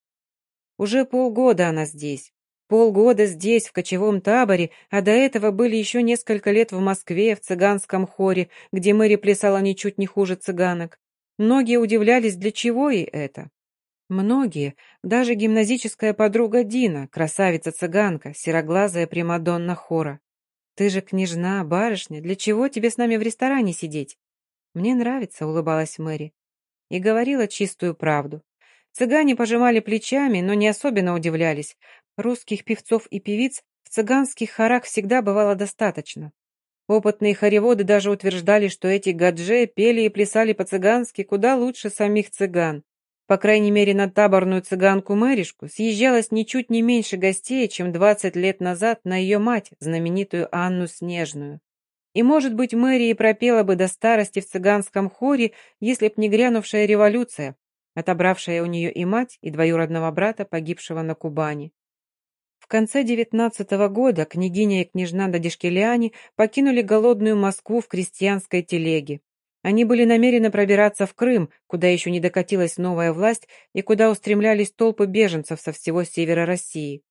Уже полгода она здесь. Полгода здесь, в кочевом таборе, а до этого были еще несколько лет в Москве, в цыганском хоре, где Мэри плясала ничуть не хуже цыганок. Многие удивлялись, для чего ей это. Многие, даже гимназическая подруга Дина, красавица-цыганка, сероглазая Примадонна хора. «Ты же княжна, барышня, для чего тебе с нами в ресторане сидеть? «Мне нравится», — улыбалась Мэри. И говорила чистую правду. Цыгане пожимали плечами, но не особенно удивлялись. Русских певцов и певиц в цыганских хорах всегда бывало достаточно. Опытные хореводы даже утверждали, что эти гадже пели и плясали по-цыгански куда лучше самих цыган. По крайней мере, на таборную цыганку Мэришку съезжалось ничуть не меньше гостей, чем 20 лет назад на ее мать, знаменитую Анну Снежную. И, может быть, Мэри и пропела бы до старости в цыганском хоре, если б не грянувшая революция, отобравшая у нее и мать, и двоюродного брата, погибшего на Кубани. В конце девятнадцатого года княгиня и княжна Дадишкелиани покинули голодную Москву в крестьянской телеге. Они были намерены пробираться в Крым, куда еще не докатилась новая власть и куда устремлялись толпы беженцев со всего севера России.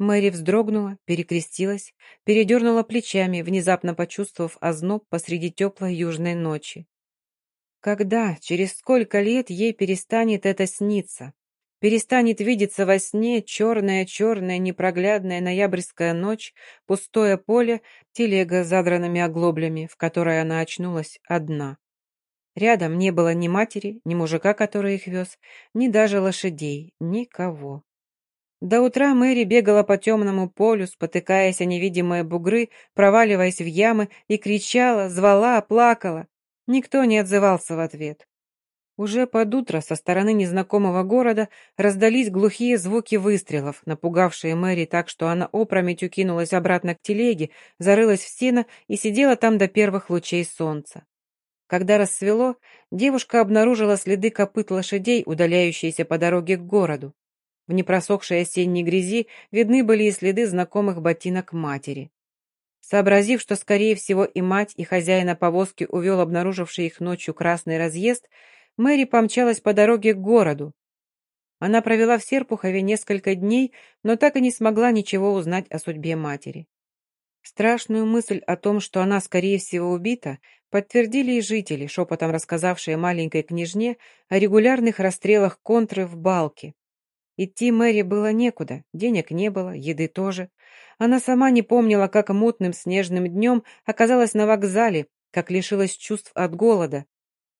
Мэри вздрогнула, перекрестилась, передернула плечами, внезапно почувствовав озноб посреди теплой южной ночи. Когда, через сколько лет ей перестанет это сниться? Перестанет видеться во сне черная-черная непроглядная ноябрьская ночь, пустое поле, телега с задранными оглоблями, в которой она очнулась одна. Рядом не было ни матери, ни мужика, который их вез, ни даже лошадей, никого. До утра Мэри бегала по темному полю, спотыкаясь о невидимые бугры, проваливаясь в ямы и кричала, звала, плакала. Никто не отзывался в ответ. Уже под утро со стороны незнакомого города раздались глухие звуки выстрелов, напугавшие Мэри так, что она опрометью кинулась обратно к телеге, зарылась в сено и сидела там до первых лучей солнца. Когда рассвело, девушка обнаружила следы копыт лошадей, удаляющиеся по дороге к городу. В непросохшей осенней грязи видны были и следы знакомых ботинок матери. Сообразив, что, скорее всего, и мать, и хозяина повозки увел обнаруживший их ночью красный разъезд, Мэри помчалась по дороге к городу. Она провела в Серпухове несколько дней, но так и не смогла ничего узнать о судьбе матери. Страшную мысль о том, что она, скорее всего, убита, подтвердили и жители, шепотом рассказавшие маленькой княжне о регулярных расстрелах контры в Балке. Идти Мэри было некуда, денег не было, еды тоже. Она сама не помнила, как мутным снежным днем оказалась на вокзале, как лишилась чувств от голода.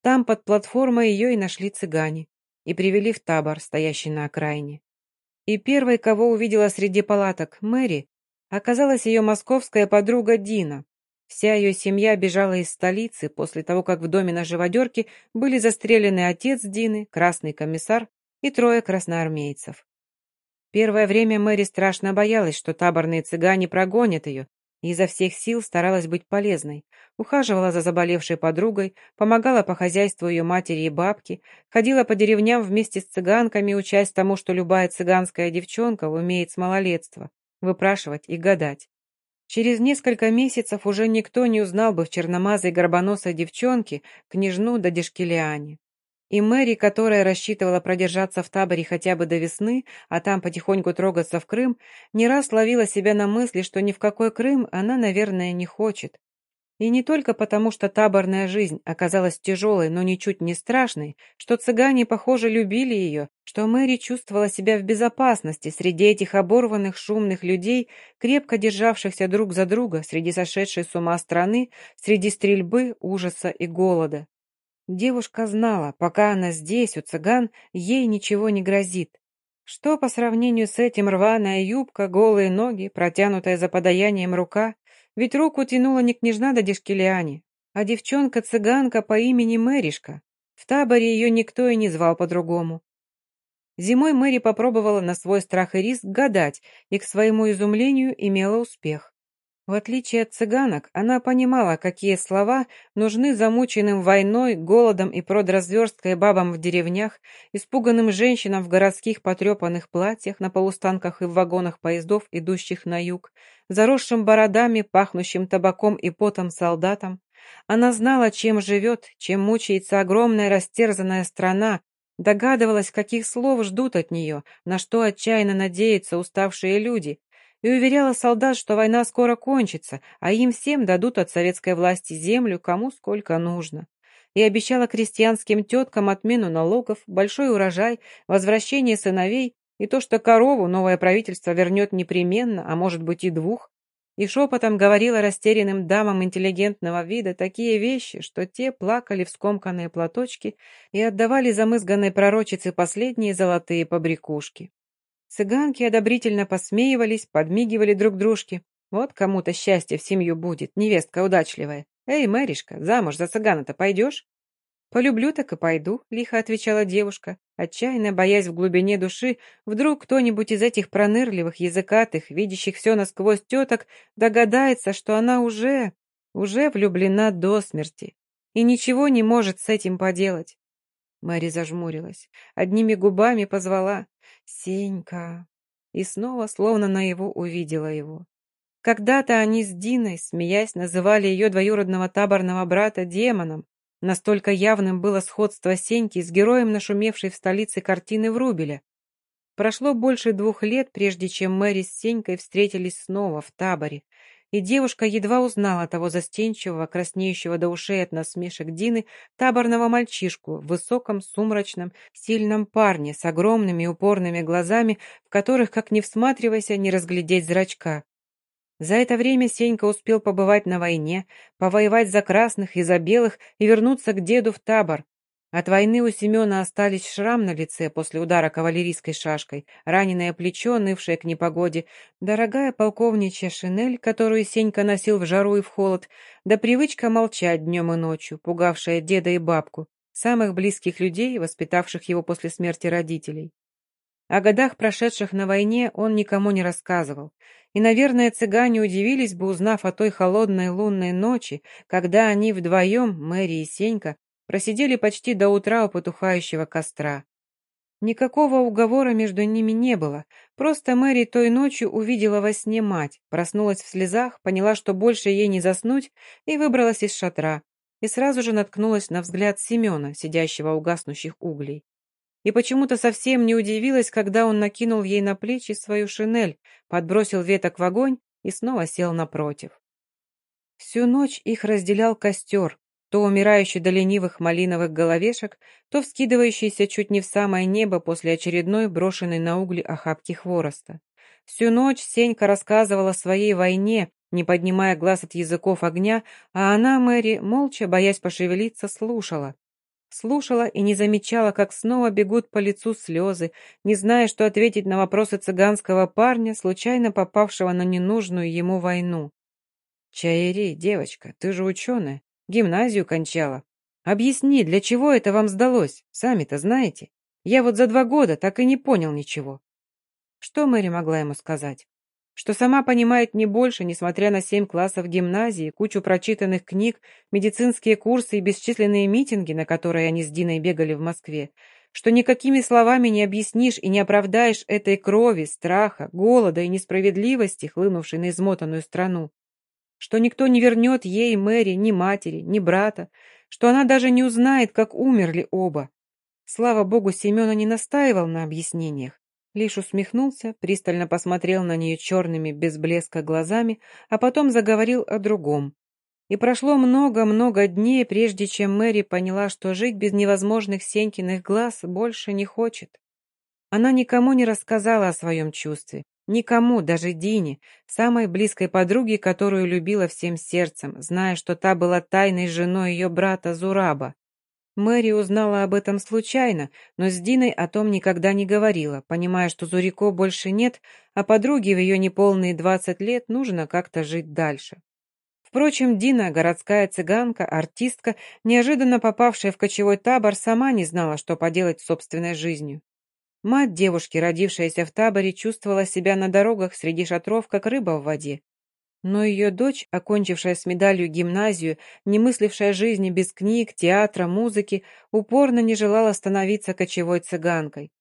Там под платформой ее и нашли цыгане и привели в табор, стоящий на окраине. И первой, кого увидела среди палаток Мэри, оказалась ее московская подруга Дина. Вся ее семья бежала из столицы после того, как в доме на живодерке были застрелены отец Дины, красный комиссар и трое красноармейцев. Первое время Мэри страшно боялась, что таборные цыгане прогонят ее, и изо всех сил старалась быть полезной. Ухаживала за заболевшей подругой, помогала по хозяйству ее матери и бабке, ходила по деревням вместе с цыганками, учась тому, что любая цыганская девчонка умеет с малолетства – выпрашивать и гадать. Через несколько месяцев уже никто не узнал бы в черномазой горбоносой девчонке княжну да Дешкелиане. И Мэри, которая рассчитывала продержаться в таборе хотя бы до весны, а там потихоньку трогаться в Крым, не раз ловила себя на мысли, что ни в какой Крым она, наверное, не хочет. И не только потому, что таборная жизнь оказалась тяжелой, но ничуть не страшной, что цыгане, похоже, любили ее, что Мэри чувствовала себя в безопасности среди этих оборванных шумных людей, крепко державшихся друг за друга среди сошедшей с ума страны, среди стрельбы, ужаса и голода. Девушка знала, пока она здесь, у цыган, ей ничего не грозит. Что по сравнению с этим рваная юбка, голые ноги, протянутая за подаянием рука? Ведь руку тянула не княжна да Дешкелиане, а девчонка-цыганка по имени Мэришка. В таборе ее никто и не звал по-другому. Зимой Мэри попробовала на свой страх и риск гадать, и к своему изумлению имела успех. В отличие от цыганок, она понимала, какие слова нужны замученным войной, голодом и продразверсткой бабам в деревнях, испуганным женщинам в городских потрепанных платьях на полустанках и в вагонах поездов, идущих на юг, заросшим бородами, пахнущим табаком и потом солдатам. Она знала, чем живет, чем мучается огромная растерзанная страна, догадывалась, каких слов ждут от нее, на что отчаянно надеются уставшие люди, и уверяла солдат, что война скоро кончится, а им всем дадут от советской власти землю, кому сколько нужно. И обещала крестьянским теткам отмену налогов, большой урожай, возвращение сыновей и то, что корову новое правительство вернет непременно, а может быть и двух. И шепотом говорила растерянным дамам интеллигентного вида такие вещи, что те плакали в скомканные платочки и отдавали замызганной пророчице последние золотые побрякушки. Цыганки одобрительно посмеивались, подмигивали друг дружке. Вот кому-то счастье в семью будет, невестка удачливая. Эй, Мэришка, замуж за цыгана-то пойдешь? «Полюблю, так и пойду», — лихо отвечала девушка, отчаянно боясь в глубине души, вдруг кто-нибудь из этих пронырливых, языкатых, видящих все насквозь теток, догадается, что она уже, уже влюблена до смерти и ничего не может с этим поделать. Мэри зажмурилась, одними губами позвала «Сенька!» и снова, словно на его, увидела его. Когда-то они с Диной, смеясь, называли ее двоюродного таборного брата демоном. Настолько явным было сходство Сеньки с героем нашумевшей в столице картины Врубеля. Прошло больше двух лет, прежде чем Мэри с Сенькой встретились снова в таборе и девушка едва узнала того застенчивого, краснеющего до ушей от насмешек Дины, таборного мальчишку в высоком, сумрачном, сильном парне с огромными упорными глазами, в которых, как ни всматривайся, не разглядеть зрачка. За это время Сенька успел побывать на войне, повоевать за красных и за белых и вернуться к деду в табор. От войны у Семена остались шрам на лице после удара кавалерийской шашкой, раненое плечо, нывшее к непогоде, дорогая полковничья шинель, которую Сенька носил в жару и в холод, да привычка молчать днем и ночью, пугавшая деда и бабку, самых близких людей, воспитавших его после смерти родителей. О годах, прошедших на войне, он никому не рассказывал. И, наверное, цыгане удивились бы, узнав о той холодной лунной ночи, когда они вдвоем, Мэри и Сенька, просидели почти до утра у потухающего костра. Никакого уговора между ними не было, просто Мэри той ночью увидела во сне мать, проснулась в слезах, поняла, что больше ей не заснуть, и выбралась из шатра, и сразу же наткнулась на взгляд Семена, сидящего у гаснущих углей. И почему-то совсем не удивилась, когда он накинул ей на плечи свою шинель, подбросил веток в огонь и снова сел напротив. Всю ночь их разделял костер, то умирающий до ленивых малиновых головешек, то вскидывающийся чуть не в самое небо после очередной брошенной на угли охапки хвороста. Всю ночь Сенька рассказывала о своей войне, не поднимая глаз от языков огня, а она, Мэри, молча, боясь пошевелиться, слушала. Слушала и не замечала, как снова бегут по лицу слезы, не зная, что ответить на вопросы цыганского парня, случайно попавшего на ненужную ему войну. «Чаири, девочка, ты же ученая. Гимназию кончала. Объясни, для чего это вам сдалось? Сами-то знаете. Я вот за два года так и не понял ничего. Что Мэри могла ему сказать? Что сама понимает не больше, несмотря на семь классов гимназии, кучу прочитанных книг, медицинские курсы и бесчисленные митинги, на которые они с Диной бегали в Москве, что никакими словами не объяснишь и не оправдаешь этой крови, страха, голода и несправедливости, хлынувшей на измотанную страну что никто не вернет ей, Мэри, ни матери, ни брата, что она даже не узнает, как умерли оба. Слава богу, Семена не настаивал на объяснениях, лишь усмехнулся, пристально посмотрел на нее черными, без блеска глазами, а потом заговорил о другом. И прошло много-много дней, прежде чем Мэри поняла, что жить без невозможных Сенькиных глаз больше не хочет. Она никому не рассказала о своем чувстве, Никому, даже Дине, самой близкой подруге, которую любила всем сердцем, зная, что та была тайной женой ее брата Зураба. Мэри узнала об этом случайно, но с Диной о том никогда не говорила, понимая, что Зурико больше нет, а подруге в ее неполные двадцать лет нужно как-то жить дальше. Впрочем, Дина, городская цыганка, артистка, неожиданно попавшая в кочевой табор, сама не знала, что поделать с собственной жизнью. Мать девушки, родившаяся в таборе, чувствовала себя на дорогах среди шатров, как рыба в воде. Но ее дочь, окончившая с медалью гимназию, не мыслившая жизни без книг, театра, музыки, упорно не желала становиться кочевой цыганкой.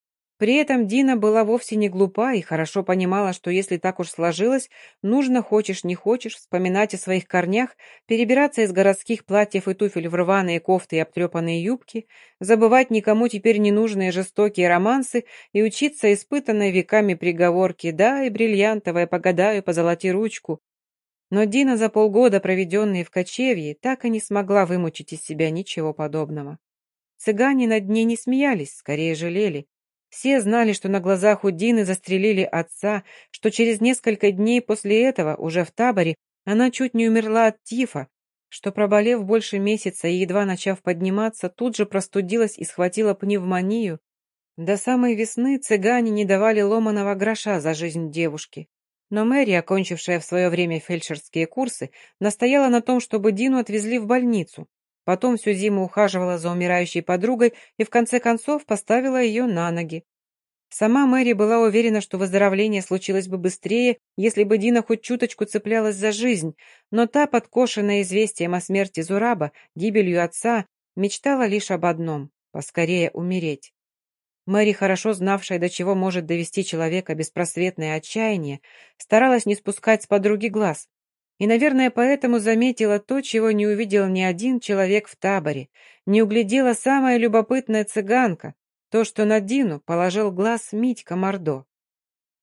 При этом Дина была вовсе не глупа и хорошо понимала, что если так уж сложилось, нужно, хочешь не хочешь, вспоминать о своих корнях, перебираться из городских платьев и туфель в рваные кофты и обтрепанные юбки, забывать никому теперь ненужные жестокие романсы и учиться испытанной веками приговорки «да» и бриллиантовая «погадаю, позолоти ручку». Но Дина за полгода, проведенные в кочевье, так и не смогла вымучить из себя ничего подобного. Цыгане над ней не смеялись, скорее жалели. Все знали, что на глазах у Дины застрелили отца, что через несколько дней после этого, уже в таборе, она чуть не умерла от тифа, что, проболев больше месяца и едва начав подниматься, тут же простудилась и схватила пневмонию. До самой весны цыгане не давали ломаного гроша за жизнь девушки. Но Мэри, окончившая в свое время фельдшерские курсы, настояла на том, чтобы Дину отвезли в больницу. Потом всю зиму ухаживала за умирающей подругой и в конце концов поставила ее на ноги. Сама Мэри была уверена, что выздоровление случилось бы быстрее, если бы Дина хоть чуточку цеплялась за жизнь, но та, подкошенная известием о смерти Зураба, гибелью отца, мечтала лишь об одном — поскорее умереть. Мэри, хорошо знавшая, до чего может довести человека беспросветное отчаяние, старалась не спускать с подруги глаз, и, наверное, поэтому заметила то, чего не увидел ни один человек в таборе, не углядела самая любопытная цыганка, то, что на Дину положил глаз Митька Мордо.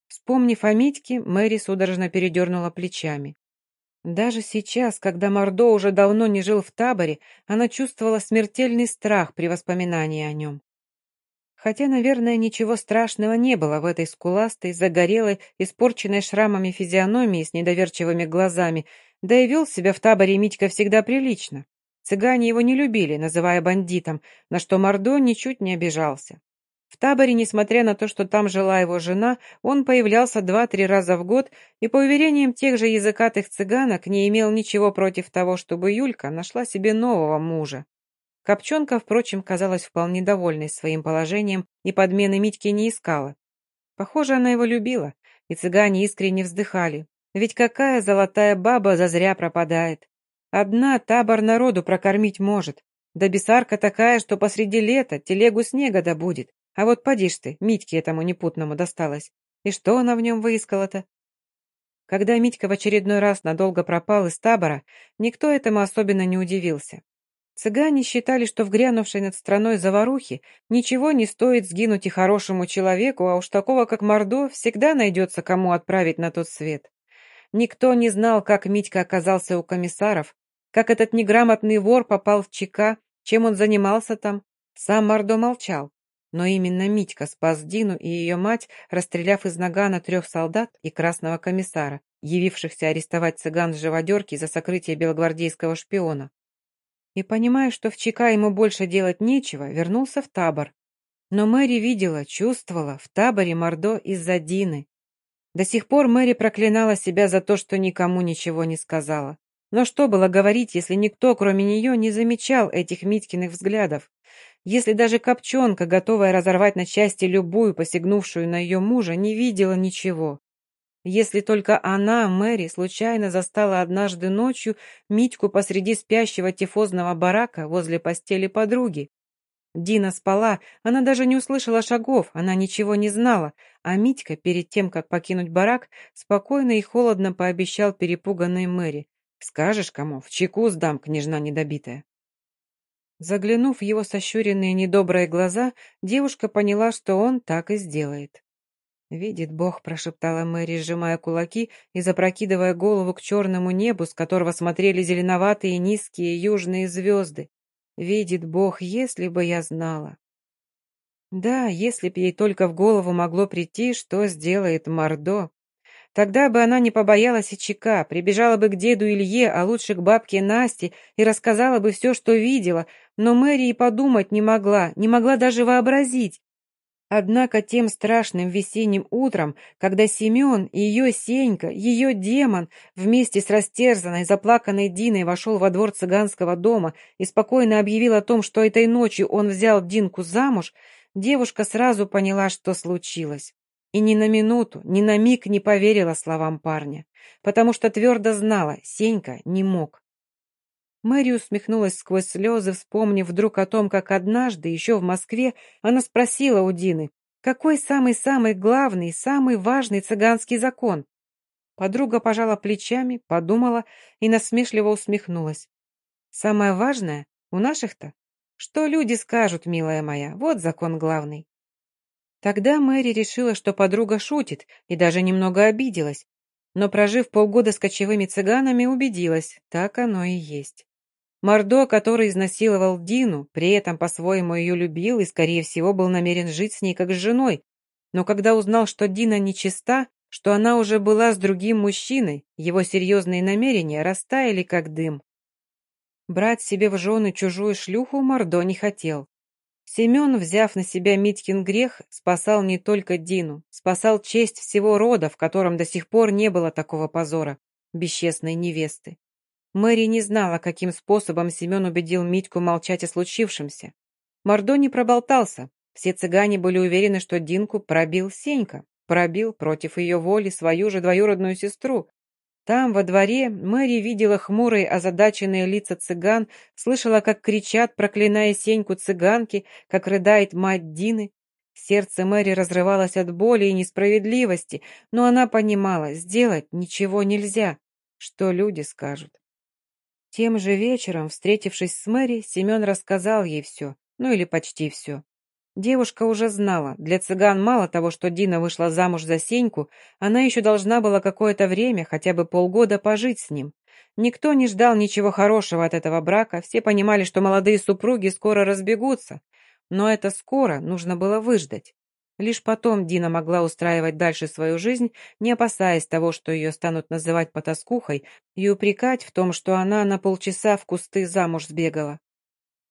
Вспомнив о Митьке, Мэри судорожно передернула плечами. Даже сейчас, когда Мордо уже давно не жил в таборе, она чувствовала смертельный страх при воспоминании о нем. Хотя, наверное, ничего страшного не было в этой скуластой, загорелой, испорченной шрамами физиономии с недоверчивыми глазами, да и вел себя в таборе Митька всегда прилично. Цыгане его не любили, называя бандитом, на что Мордо ничуть не обижался. В таборе, несмотря на то, что там жила его жена, он появлялся два-три раза в год и, по уверениям тех же языкатых цыганок, не имел ничего против того, чтобы Юлька нашла себе нового мужа. Копченка, впрочем, казалась вполне довольной своим положением и подмены Митьки не искала. Похоже, она его любила, и цыгане искренне вздыхали. Ведь какая золотая баба зазря пропадает. Одна табор народу прокормить может. Да бесарка такая, что посреди лета телегу снега добудет. А вот поди ж ты, Митьке этому непутному досталось. И что она в нем выискала-то? Когда Митька в очередной раз надолго пропал из табора, никто этому особенно не удивился. Цыгане считали, что в грянувшей над страной заварухе ничего не стоит сгинуть и хорошему человеку, а уж такого, как Мордо, всегда найдется, кому отправить на тот свет. Никто не знал, как Митька оказался у комиссаров, как этот неграмотный вор попал в ЧК, чем он занимался там. Сам Мордо молчал. Но именно Митька спас Дину и ее мать, расстреляв из нагана трех солдат и красного комиссара, явившихся арестовать цыган с живодерки за сокрытие белогвардейского шпиона. И, понимая, что в ЧК ему больше делать нечего, вернулся в табор. Но Мэри видела, чувствовала в таборе Мордо из-за Дины. До сих пор Мэри проклинала себя за то, что никому ничего не сказала. Но что было говорить, если никто, кроме нее, не замечал этих Митькиных взглядов? Если даже Копченка, готовая разорвать на части любую, посягнувшую на ее мужа, не видела ничего. Если только она, Мэри, случайно застала однажды ночью Митьку посреди спящего тифозного барака возле постели подруги. Дина спала, она даже не услышала шагов, она ничего не знала, а Митька, перед тем, как покинуть барак, спокойно и холодно пообещал перепуганной Мэри. «Скажешь кому, в чеку сдам, княжна недобитая». Заглянув в его сощуренные недобрые глаза, девушка поняла, что он так и сделает. «Видит Бог», — прошептала Мэри, сжимая кулаки и запрокидывая голову к черному небу, с которого смотрели зеленоватые низкие южные звезды. «Видит Бог, если бы я знала». Да, если б ей только в голову могло прийти, что сделает Мордо, Тогда бы она не побоялась и чека, прибежала бы к деду Илье, а лучше к бабке Насте, и рассказала бы все, что видела, но Мэри и подумать не могла, не могла даже вообразить. Однако тем страшным весенним утром, когда Семен ее Сенька, ее демон, вместе с растерзанной, заплаканной Диной вошел во двор цыганского дома и спокойно объявил о том, что этой ночью он взял Динку замуж, девушка сразу поняла, что случилось. И ни на минуту, ни на миг не поверила словам парня, потому что твердо знала, Сенька не мог. Мэри усмехнулась сквозь слезы, вспомнив вдруг о том, как однажды, еще в Москве, она спросила у Дины, какой самый-самый главный, самый важный цыганский закон? Подруга пожала плечами, подумала и насмешливо усмехнулась. «Самое важное у наших-то? Что люди скажут, милая моя, вот закон главный». Тогда Мэри решила, что подруга шутит, и даже немного обиделась. Но, прожив полгода с кочевыми цыганами, убедилась, так оно и есть. Мордо, который изнасиловал Дину, при этом по-своему ее любил и, скорее всего, был намерен жить с ней как с женой, но когда узнал, что Дина нечиста, что она уже была с другим мужчиной, его серьезные намерения растаяли как дым. Брать себе в жены чужую шлюху Мордо не хотел. Семен, взяв на себя Митькин грех, спасал не только Дину, спасал честь всего рода, в котором до сих пор не было такого позора, бесчестной невесты. Мэри не знала, каким способом Семен убедил Митьку молчать о случившемся. Мордо не проболтался. Все цыгане были уверены, что Динку пробил Сенька, пробил против ее воли свою же двоюродную сестру, там, во дворе, Мэри видела хмурые озадаченные лица цыган, слышала, как кричат, проклиная Сеньку цыганки, как рыдает мать Дины. Сердце Мэри разрывалось от боли и несправедливости, но она понимала, сделать ничего нельзя. Что люди скажут? Тем же вечером, встретившись с Мэри, Семен рассказал ей все, ну или почти все. Девушка уже знала, для цыган мало того, что Дина вышла замуж за Сеньку, она еще должна была какое-то время, хотя бы полгода, пожить с ним. Никто не ждал ничего хорошего от этого брака, все понимали, что молодые супруги скоро разбегутся. Но это скоро нужно было выждать. Лишь потом Дина могла устраивать дальше свою жизнь, не опасаясь того, что ее станут называть потаскухой, и упрекать в том, что она на полчаса в кусты замуж сбегала.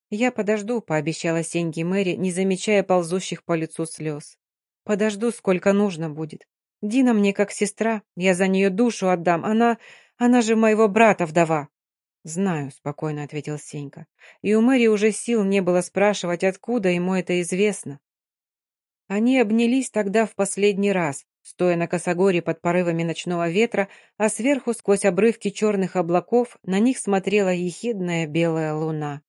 «Я подожду», — пообещала Сеньке Мэри, не замечая ползущих по лицу слез. «Подожду, сколько нужно будет. Дина мне как сестра, я за нее душу отдам, она... она же моего брата вдова». «Знаю», — спокойно ответил Сенька. И у Мэри уже сил не было спрашивать, откуда ему это известно. Они обнялись тогда в последний раз, стоя на косогоре под порывами ночного ветра, а сверху, сквозь обрывки черных облаков, на них смотрела ехидная белая луна.